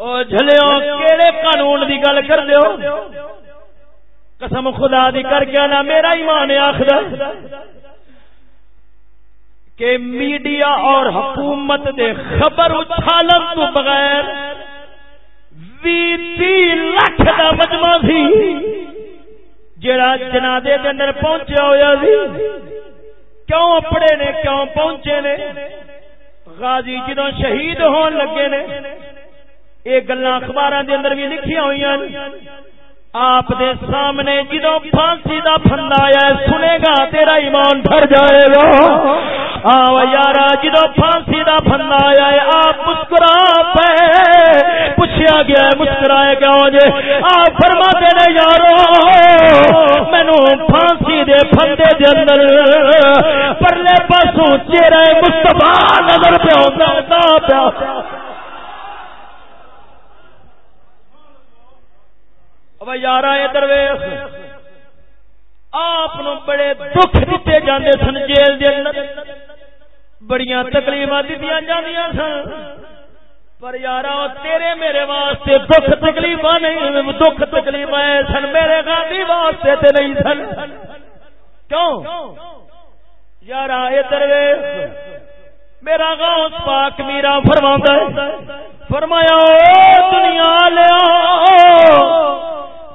جھلیو کیڑے قانون دی گل کر دیو قسم خدا دی کر کے نا میرا ایمان آخر کہ میڈیا اور حکومت دے خبر اچھالن تو بغیر وی تی لاکھ دا مجمع سی جڑا جنادے دے اندر پہنچیا ہوا سی کیوں اپڑے نے کیوں پہنچے نے غازی جدوں شہید ہون لگے نے یہ گلا اخبار کے اندر بھی لکھیا ہوئی آپ دے سامنے جدو پھانسی دا پھندا آیا سنے گا تیرا ایمان ڈر جائے گا۔ آ یار جدو پھانسی دا پھندا آیا ہے، آپ مسکرا پے۔ پوچھا گیا ہے، مسکرائے کیوں جے؟ آپ فرما دے نے، یارو مینو پھانسی دے پھندے دے اندر پرلے پاسوں چہرہ مصطفیٰ نظر پہ ہوتا پیا۔ یار ادھر آپ بڑے دکھ دیتے جاندے سن جیل دے اندر بڑی تکلیف دیتی سن پر یار تیرے میرے واسطے دکھ تکلیف نہیں دکھ تکلیف سن میرے گاندھی واسطے تے نہیں سن کیوں یار ادھر میرا گاؤں پاک میرا فرما فرمایا دنیا لیا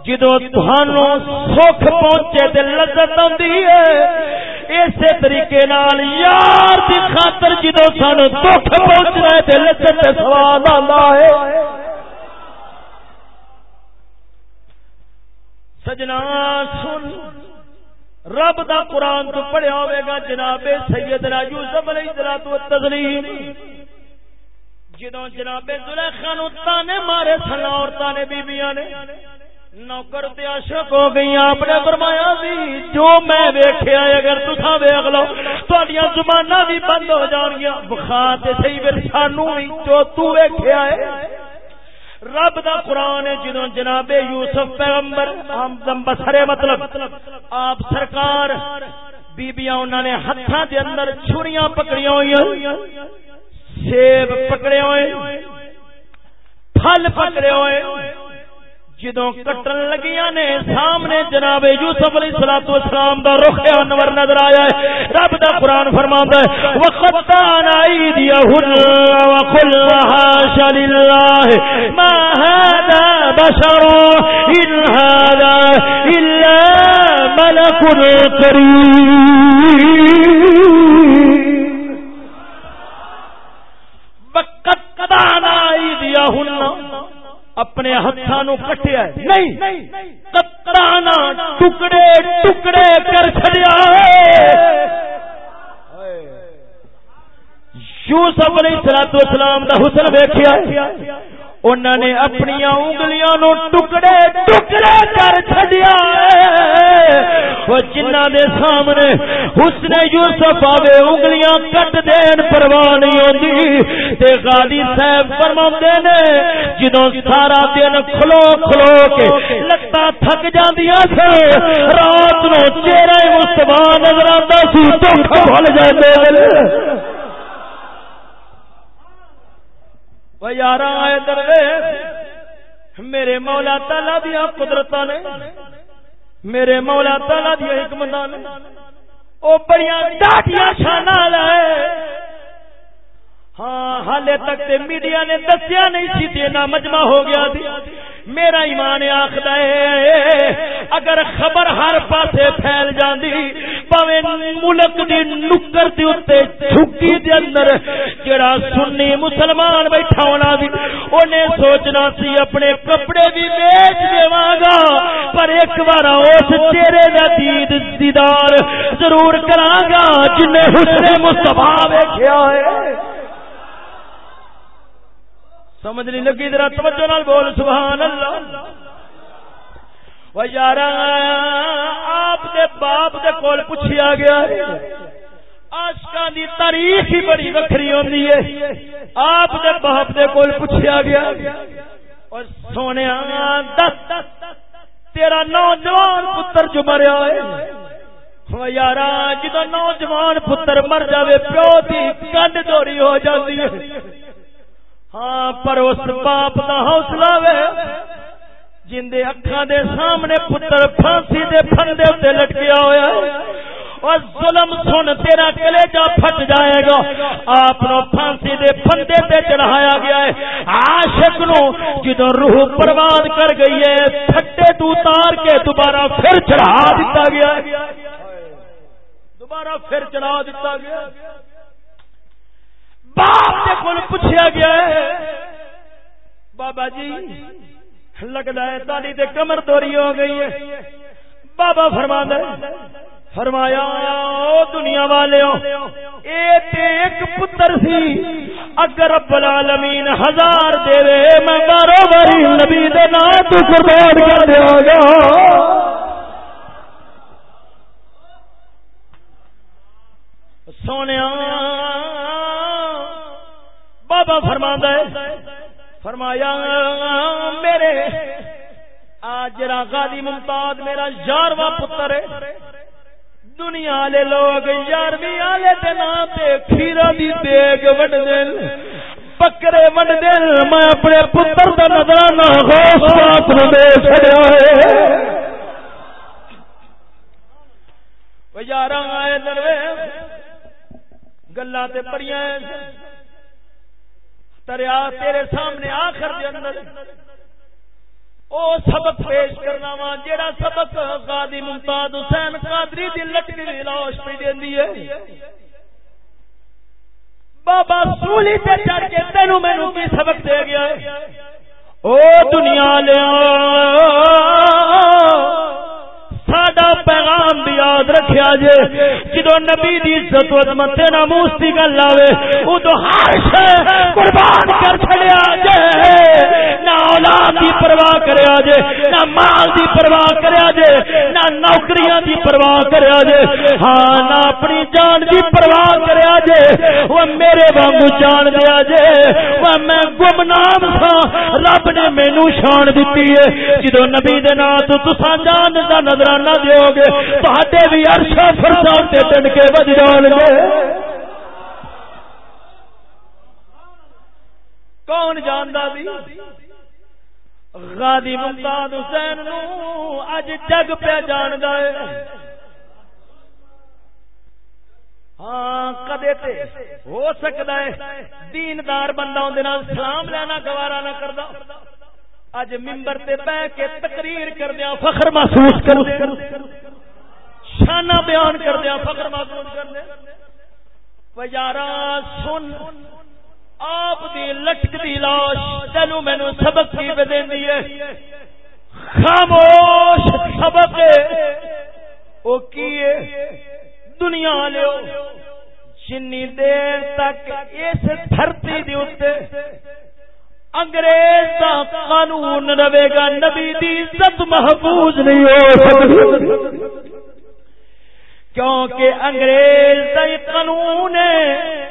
جدو تھانو سکھ پہنچے تے لذت آتی ہے، اسی طریقے نال یار دی خاطر جدو سانو دکھ پہنچ رہے تے لذت تے سواد آتا ہے۔ سجنا سن، رب دا قرآن تو پڑھیا ہوئے گا جناب سیدنا یوسف علیہ الصلوۃ والتسلیم۔ جدوں جناب زلیخا نو تانے مارے سن، عورتاں نے بیبییاں نے نوکر تے عاشق ہو گئی آپ نے فرمایا سی جو میں ویکھیا اگر تساں ویکھ لو تہاڈیاں زباناں بھی بند ہو جان گیا بخا تے صحیح ویل سانو جو تو ویکھیا ہے رب دا قرآن جدو جناب یوسف پیغمبر آمدم بسرے مطلب آپ سرکار بیبیاں انہوں نے ہاتھوں دے اندر چھریاں پکڑیاں ہوئی سیب پکڑے ہوئے پھل پکڑے ہوئے جدو کٹن لگیا نے، سامنے جناب یوسف علیہ الصلوۃ والسلام دا رخ انور نظر آیا ہے۔ رب دا قران فرماندا ہے وقطان ایدیہن وقل حاش لله ما هذا بشر ان هذا الا ملك کریم اپنے ہاتھوں کٹیا نہیں کترانا ٹکڑے ٹکڑے کر چڑیا یوسف علیہ السلام دا حسن ویکھیا۔ انہوں نے اپنی انگلیاں نو ٹکڑے ٹکڑے کر چڈیا جنہ دے سامنے حسن یوسف آوے انگلیاں کٹ دین پرواہ نہیں ہوتی تے غالی صاحب فرما نے جدو سارا دن کھلو کھلو کے لگتا تھک جاندیاں سے رات نو چہرہ مستفا نظر آتا سی تو کھل بھول جاتے یار آئے درویش میرے مولا تالا دیا قدرت نے میرے مولا تالا دیا حکمت نے وہ بڑی ڈاٹیاں شانہ لائے ہاں حالے تک تے میڈیا نے دسیا نہیں سی دینا مجمع ہو گیا تھی میرا ایمان آخر اگر خبر ہر پاسے پھیل جاندی پوے ملک دی نکر دی اتے جھکی دی اندر جڑا سنی مسلمان بیٹھا ہونا دی انہیں سوچنا سی اپنے کپڑے بھی بیچ دیواں گا، پر ایک بار اس چہرے دا دید دیدار ضرور کراں گا جن حسن مصطفی ویکھیا ہے۔ سمجھ نہیں لگی ذرا توجہ نال بول سبحان اللہ وہ یار آپ دے باپ دے کول پوچھیا گیا آشکا دی تاریخ ہی بڑی وکری ہوندی ہے۔ آپ دے باپ دے کول پوچھیا گیا، اور سونے دس، تیرا نوجوان پتر جو مریا ہے۔ یار جدو نوجوان پتر مر جاوے، پیو دی کنڈ دوری ہو جاتی ہے۔ ہاں پر اس باپ کا حوصلہ وے۔ جن دے اکھاں دے سامنے پتر پھانسی دے پھندے تے لٹکیا ہویا ہے۔ اور ظلم سن، تیرا کلیجا پھٹ جائے گا۔ آپ نو پھانسی دے پھندے تے چڑھایا گیا ہے۔ عاشق نو جدو روح برباد کر گئی ہے، پھٹے تو اتار کے دوبارہ پھر چڑھا دیتا گیا ہے۔ دوبارہ پھر چڑھا دیتا گیا ہے۔ باپ کے کول پوچھا گیا ہے۔ بابا جی لگتا ہے تاری تے کمر دوری ہو گئی ہے۔ بابا فرما دے فرمایا، او دنیا والے ایک پتر سی، اگر رب العالمین ہزار دے میں بارو باری نبی دے نام تو قربان کر دیا گا سونے بابا فرما ہے، فرمایا، میرے، آج غالی ممتاز میرا یارواں پتر ہے۔ دنیا والے لوگ یارویں والے دن کھیرا دی دیگ وڈ دل پکرے وڈ دل میں اپنے پتر کا نظرانہ غوث پاک نو دے چھڑیا ہے۔ یار آئے دروے گلا تے پڑیاں دریا تیرے سامنے آخر دے اندر۔ او سبق پیش کرنا وا، جیڑا سبق غازی ممتاز حسین قادری دی لٹکی دی لاش پہ دیندی ہے۔ بابا سولی تے چڑھ کے تینو مینوں کی سبق دے گیا ہے۔ او دنیا لیا۔ لے پیغام بھی یاد رکھیا جے۔ جدو نبی دی عزت و عظمت تے ناموس دی گل آوے او تو ہر شے قربان کر چھڑیا جے۔ نہ اولاد دی پرواہ کریا جے، نہ مال دی پرواہ کریا جے، نہ نوکریاں دی پرواہ کریا جے۔ ہاں نہ اپنی جان دی پرواہ کریا جے۔ وہ میرے وانگو جان دیا جے۔ وہ میں گمنام تھا رب نے مینو شان دیتی ہے۔ جدو نبی دے نا تو تسا جان دا نظرانہ نہ دیو گے تے بھی عرشا فرسا تے ٹن کے بج جان گے۔ کون جاندا بھی غازی ممتاز حسین نو اج جگ پہ جاندا ہے۔ ہاں کدے تے؟ ہو سکتا ہے۔ دیندار بندہ اندر سلام لینا، گوارا نہ کردا۔ اج ممبر تے بہ کے تقریر کر دیا فخر محسوس کر شانہ بیان کر دیا فخر محسوس کر یارا، سن۔ آپ دی لٹک دی لاش چلو مینو سبق کی بدین ہے۔ خاموش سبق او کیے دنیا لو جنی دیر تک اس دھرتی دی اتے انگریز کا قانون رہے گا، نبی دی عزت محفوظ نہیں ہو سکتی۔ کیونکہ انگریز کا قانون ہے،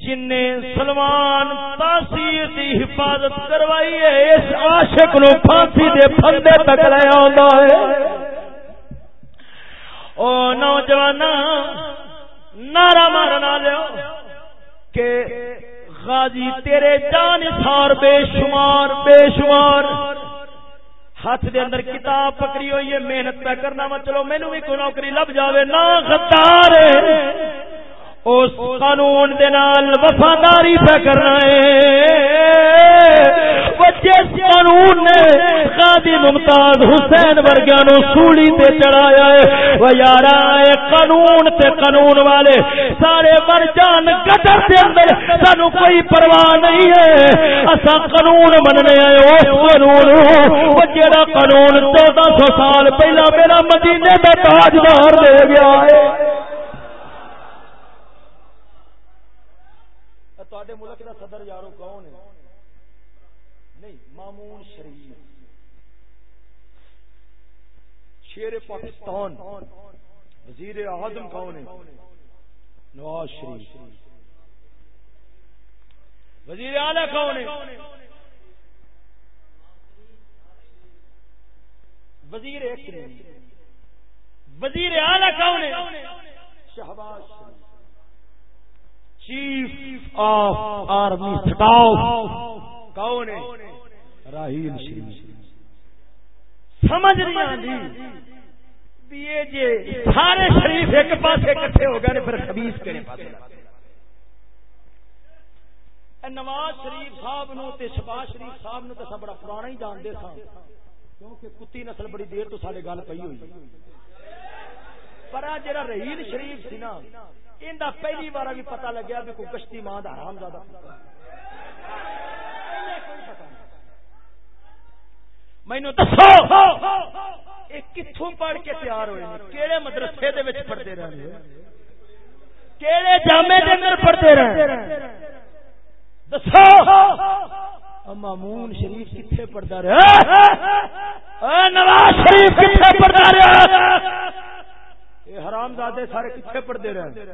جن نے سلمان تاثیر دی حفاظت کروائی ہے، اس عاشق نو پھانسی دے پھندے تک لے آندا ہے۔ او نوجوان نعرہ مارنا لو کہ غازی تیرے جان سار بے شمار بے شمار۔ ہاتھ دے اندر کتاب پکڑی ہوئی ہے، محنت پہ کرنا وا چلو مینو بھی کوئی نوکری لب جاوے نہ غدار اس قانون دے نال وفاداری پہ کرنا ہے۔ جس قانون نے قاضی ممتاز حسین ورگیا نو سولی تے چڑھایا ہے، وہ یار قانون تے قانون والے۔ سارے مر جان قدر دے اندر سانو کوئی پرواہ نہیں ہے۔ اسا قانون مننے آئے اس قانون وہ جڑا قانون چودہ سو سال پہلا میرا مدینے کا تاجدار دے گیا ہے۔ تے ملک کا صدر یارو کون ہے؟ نہیں، مامون شریف۔ شیر پاکستان۔ وزیر اعظم کون ہے؟ نواز شریف۔ وزیر اعلی کون ہے؟ وزیر ایک وزیر اعلی کون ہے؟ Shahbaz Sharif. Chief of army staff کون ہے؟ راہیل شریف۔ سمجھ نہیں آتی۔ سارے شریف ایک پاس کٹھے ہو گئے پھر خبیس کے نواز شریف صاحب نو تے شباز شریف صاحب نو تے سب بڑا پرانا ہی جانتے سا کیونکہ کتی نسل بڑی دیر تو سارے گل پی ہوئی۔ پر جا رحیل شریف سی نا ان پہلی بار بھی پتا لگیا بھی کوئی کشتی ماں کا آرام زیادہ مینو دسو یہ کتوں پڑھ کے تیار ہوئے کہڑے مدرسے پڑھتے رہے کہڑے جامے پڑھتے رہے دسو! مامون شریف کتنے پڑھتا رہا نواز شریف کتنے پڑھتا رہا یہ حرام زادے سارے کتنے پڑھتے رہے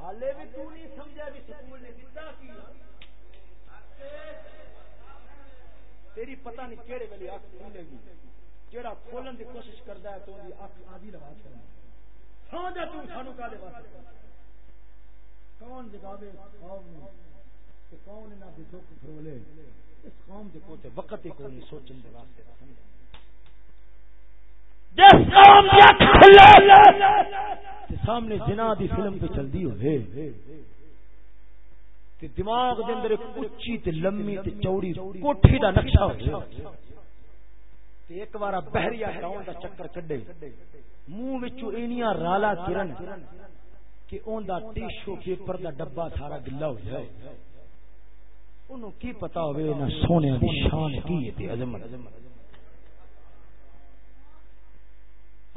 حالے بھی تو نہیں سمجھا بھی سکول نے دتا کی تیری پتہ نہیں کہڑے ویلے اکھ کھلے گی۔ جیڑا کھولن دی کوشش کردا ہے تو دی اکھ آدھی لوا چھڑنا ہاں جا تو سانو کا دے واسطے کون جگاوے قوم نو کہ کون انہاں دے دکھ پھرولے اس قوم دے کوتے وقت ہی کوئی سوچن دے واسطے جس قوم دی اکھ کھلے سامنے زنا دی فلم پہ چل دی ہوئے۔ تے دماغ دے اندر ایک تے لمبی تے چوڑی کوٹھی دا نقشہ ہو گیا تے ایک بار بحریہ ہراؤں دا چکر کڈے۔ منہ وچوں اینیاں رالا کرن کہ اون دا ٹیشو پیپر دا ڈبا سارا گلا ہو جائے۔ انہوں کی پتا ہوئے نہ سونے دی شان کی تے عظمت۔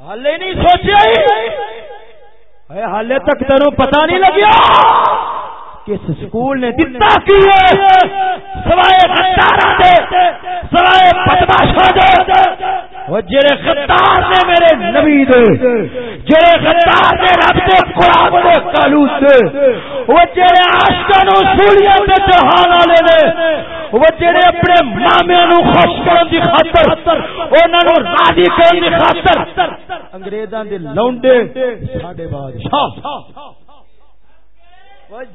ہالے نہیں سوچا ہالے تک تینوں پتا نہیں لگیا کس سکول نے دتا کی سوائے سوائے بدماشا دے۔ وہ جڑے غدار نے میرے نبی دے، جڑے غدار نے رب دے قرآن دے قانون دے وہ جڑے عاشقاں نو سولیاں تے جہان والے نے وہ جڑے اپنے مامے نو خوش کرن دی خاطر، انہاں نو راضی کرن دی خاطر انگریزاں دے لونڈے ساڈے بادشاہ۔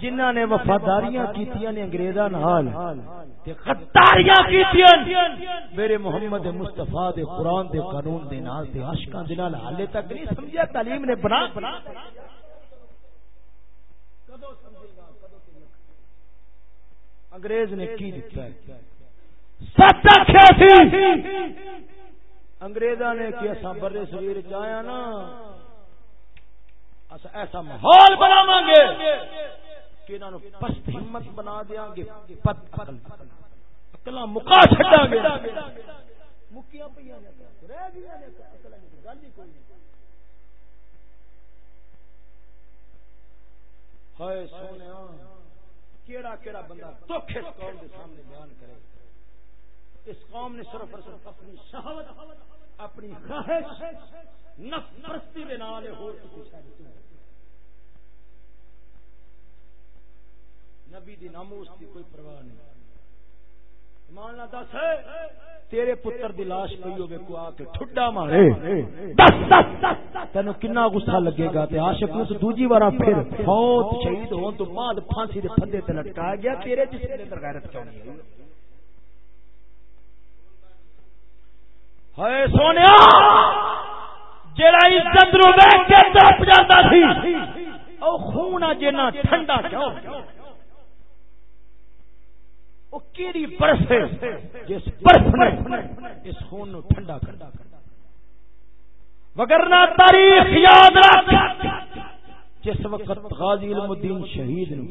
جنہ نے وفاداریاں کیتیاں نے انگریزاں نال تے غداریاں کیتیاں میرے محمد مصطفی دے قران دے قانون دے نال تے عاشقاں دے نال حالے تک نہیں سمجھیا تعلیم نے بنا انگریز نے کی دتا ہے؟ سچ آخیا سی انگریزاں نے کہ اساں برے سویر چایا نا ایسا ماحول بناواں گے کہ پست ہمت بنا دیاں گے پد عقل مکا چھڈاں گے مکیاں پیاں نے، رہ گل ہی کوئی نہیں۔ ہائے کیڑا کیڑا بندہ دکھ اس قوم دے سامنے بیان کرے۔ اس قوم نے صرف اور صرف اپنی شہوت، اپنی خواہش نفس پرستی نال ہور نبی دی ناموس دی کوئی پرواہ نہیں۔ ایمان دس، تیرے پتر دی لاش پئی ہوے کو آ کے ٹھڈا مارے۔ دس دس تینو کنا غصہ لگے گا تے عاشق نو دوجی بار پھر فوت شہید ہون تو بعد پھانسی دے پھندے تے لٹکایا گیا، تیرے جسم دے اندر غیرت کیوں نہیں ہائے سونیا جڑا عزت نو ویکھ کے تڑپ جاندا سی، او خون جنا ٹھنڈا کیوں؟ برف ہے جس برف نے اس خون نو ٹھنڈا کر وگرنا تاریخ یاد رکھ، جس وقت غازی علم الدین شہید نو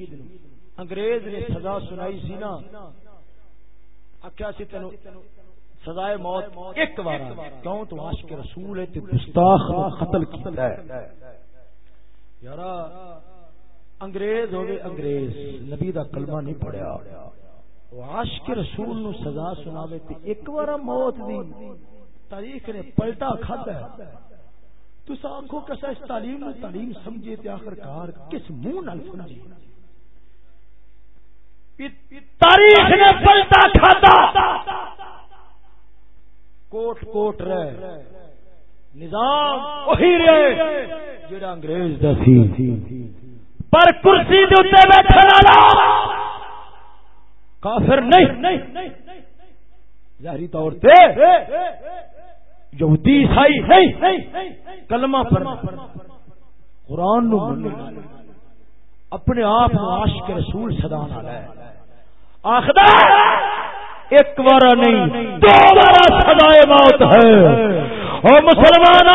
انگریز نے سزا سنائی سی نا آخیا سی تینو سزائے موت ایک بار کیوں؟ تو عاشق رسول ہے تے گستاخ قتل کیتا ہے۔ یارا انگریز ہوے انگریز نبی دا کلمہ نہیں پڑھیا۔ عاشق رسول نو سزا سناوے تے ایک بار موت دی۔ تاریخ نے پلٹا کھدا ہے۔ تو آنکھوں کسا اس تعلیم نو تعلیم سمجھے تے آخر کار کس منہ نال سمجھے؟ تاریخ نے پلٹا کھدا کوٹ کوٹ رہ نظام وہی رہے جڑا انگریز دا سی۔ پر کرسی دے اوتے بیٹھن والا کافر نہیں۔ ظاہری طور پہ یہودی عیسائی کلمہ پر قرآن نو اپنے آپ عاشق رسول سدان والا ہے آخر ایک بار نہیں، دو بار سدائے موت ہے۔ او مسلمان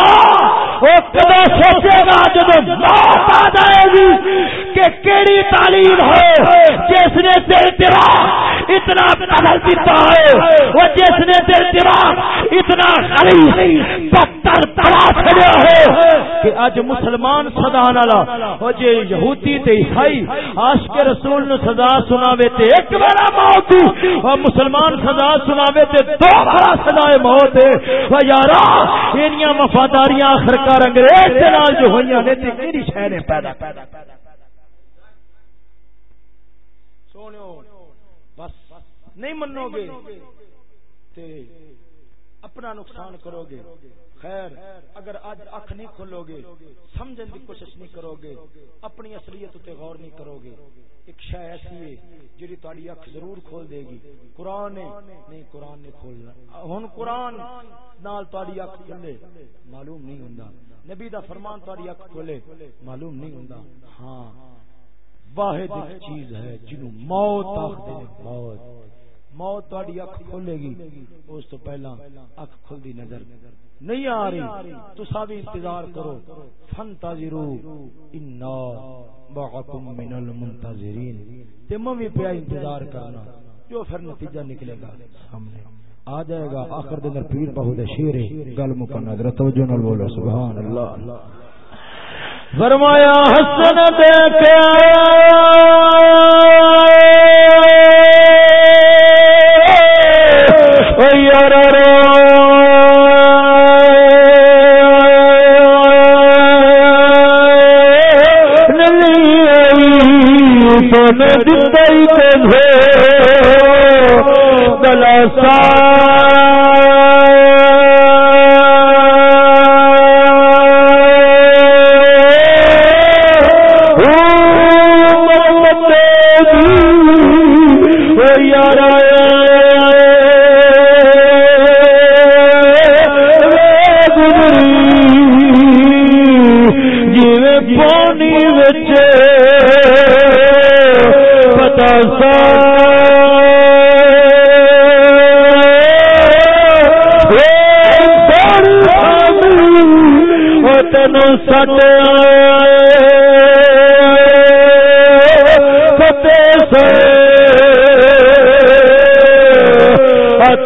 وہ کدو سوچے گا جب موت آ جائے گی کہ کیڑی تعلیم ہے، جس نے دل دماغ اتنا بدل دیتا ہے وہ جس نے دل دماغ اتنا پتھر تڑا چھڑیا ہے کہ اج مسلمان سدا والا وہ جے یہودی تے عیسائی، عاشق رسول نو سزا سناوے تے ایک بار موت اور مسلمان سزا سناوے تے دو بار سزا موت ہے وہ یارا، اینیاں وفاداریاں آخرکار انگریز دے نال جو ہویاں نے تے کیڑی شے نے پیدا پیدا پیدا نہیں منو گے تے اپنا نقصان کرو گے۔ خیر اگر آج اکھ نہیں کھولو گے سمجھن کی کوشش نہیں کرو گے اپنی اصلیت تے غور نہیں کرو گے۔ ایک شے ایسی ہے جڑی تہاڈی اکھ ضرور کھول دے گی۔ قرآن ہے نہیں قرآن نے کھولنا۔ ہن قرآن نال تہاڈی اکھ کھلے معلوم نہیں ہوندا۔ نبی دا فرمان تہاڈی اکھ کھولے معلوم نہیں ہوندا۔ ہاں واحد چیز ہے جنوں موت آکھدے موت۔ موت تاری اکھ کھولے گی۔ اس تو پہلا اکھ کھل دی نظر۔ نہیں آ رہی تو بھی انتظار کرو۔ فن تاجرو انا باقم من المنتظرین۔ تے میں بھی پیا انتظار کرنا جو پھر نتیجہ نکلے گا۔ سامنے آ جائے گا۔ آخر دن پیر بہت شیر گل مکنا ذرا توجہ نال بولو، سبحان اللہ۔ فرمایا حسن دیکھا یار دل سار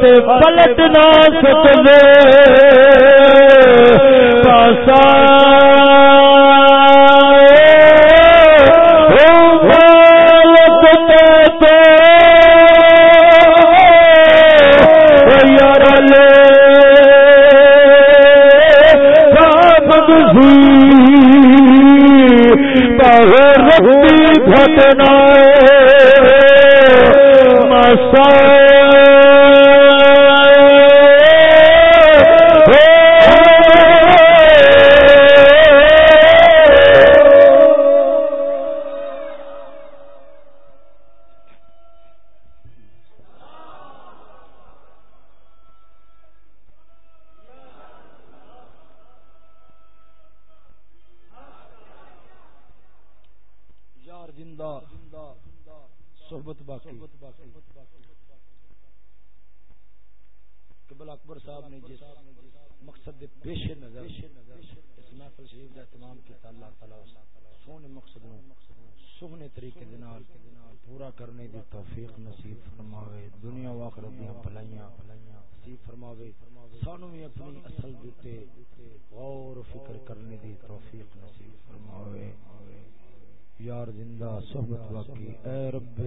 تے پلٹ نہ سکدے پاسا رہتی گھٹنا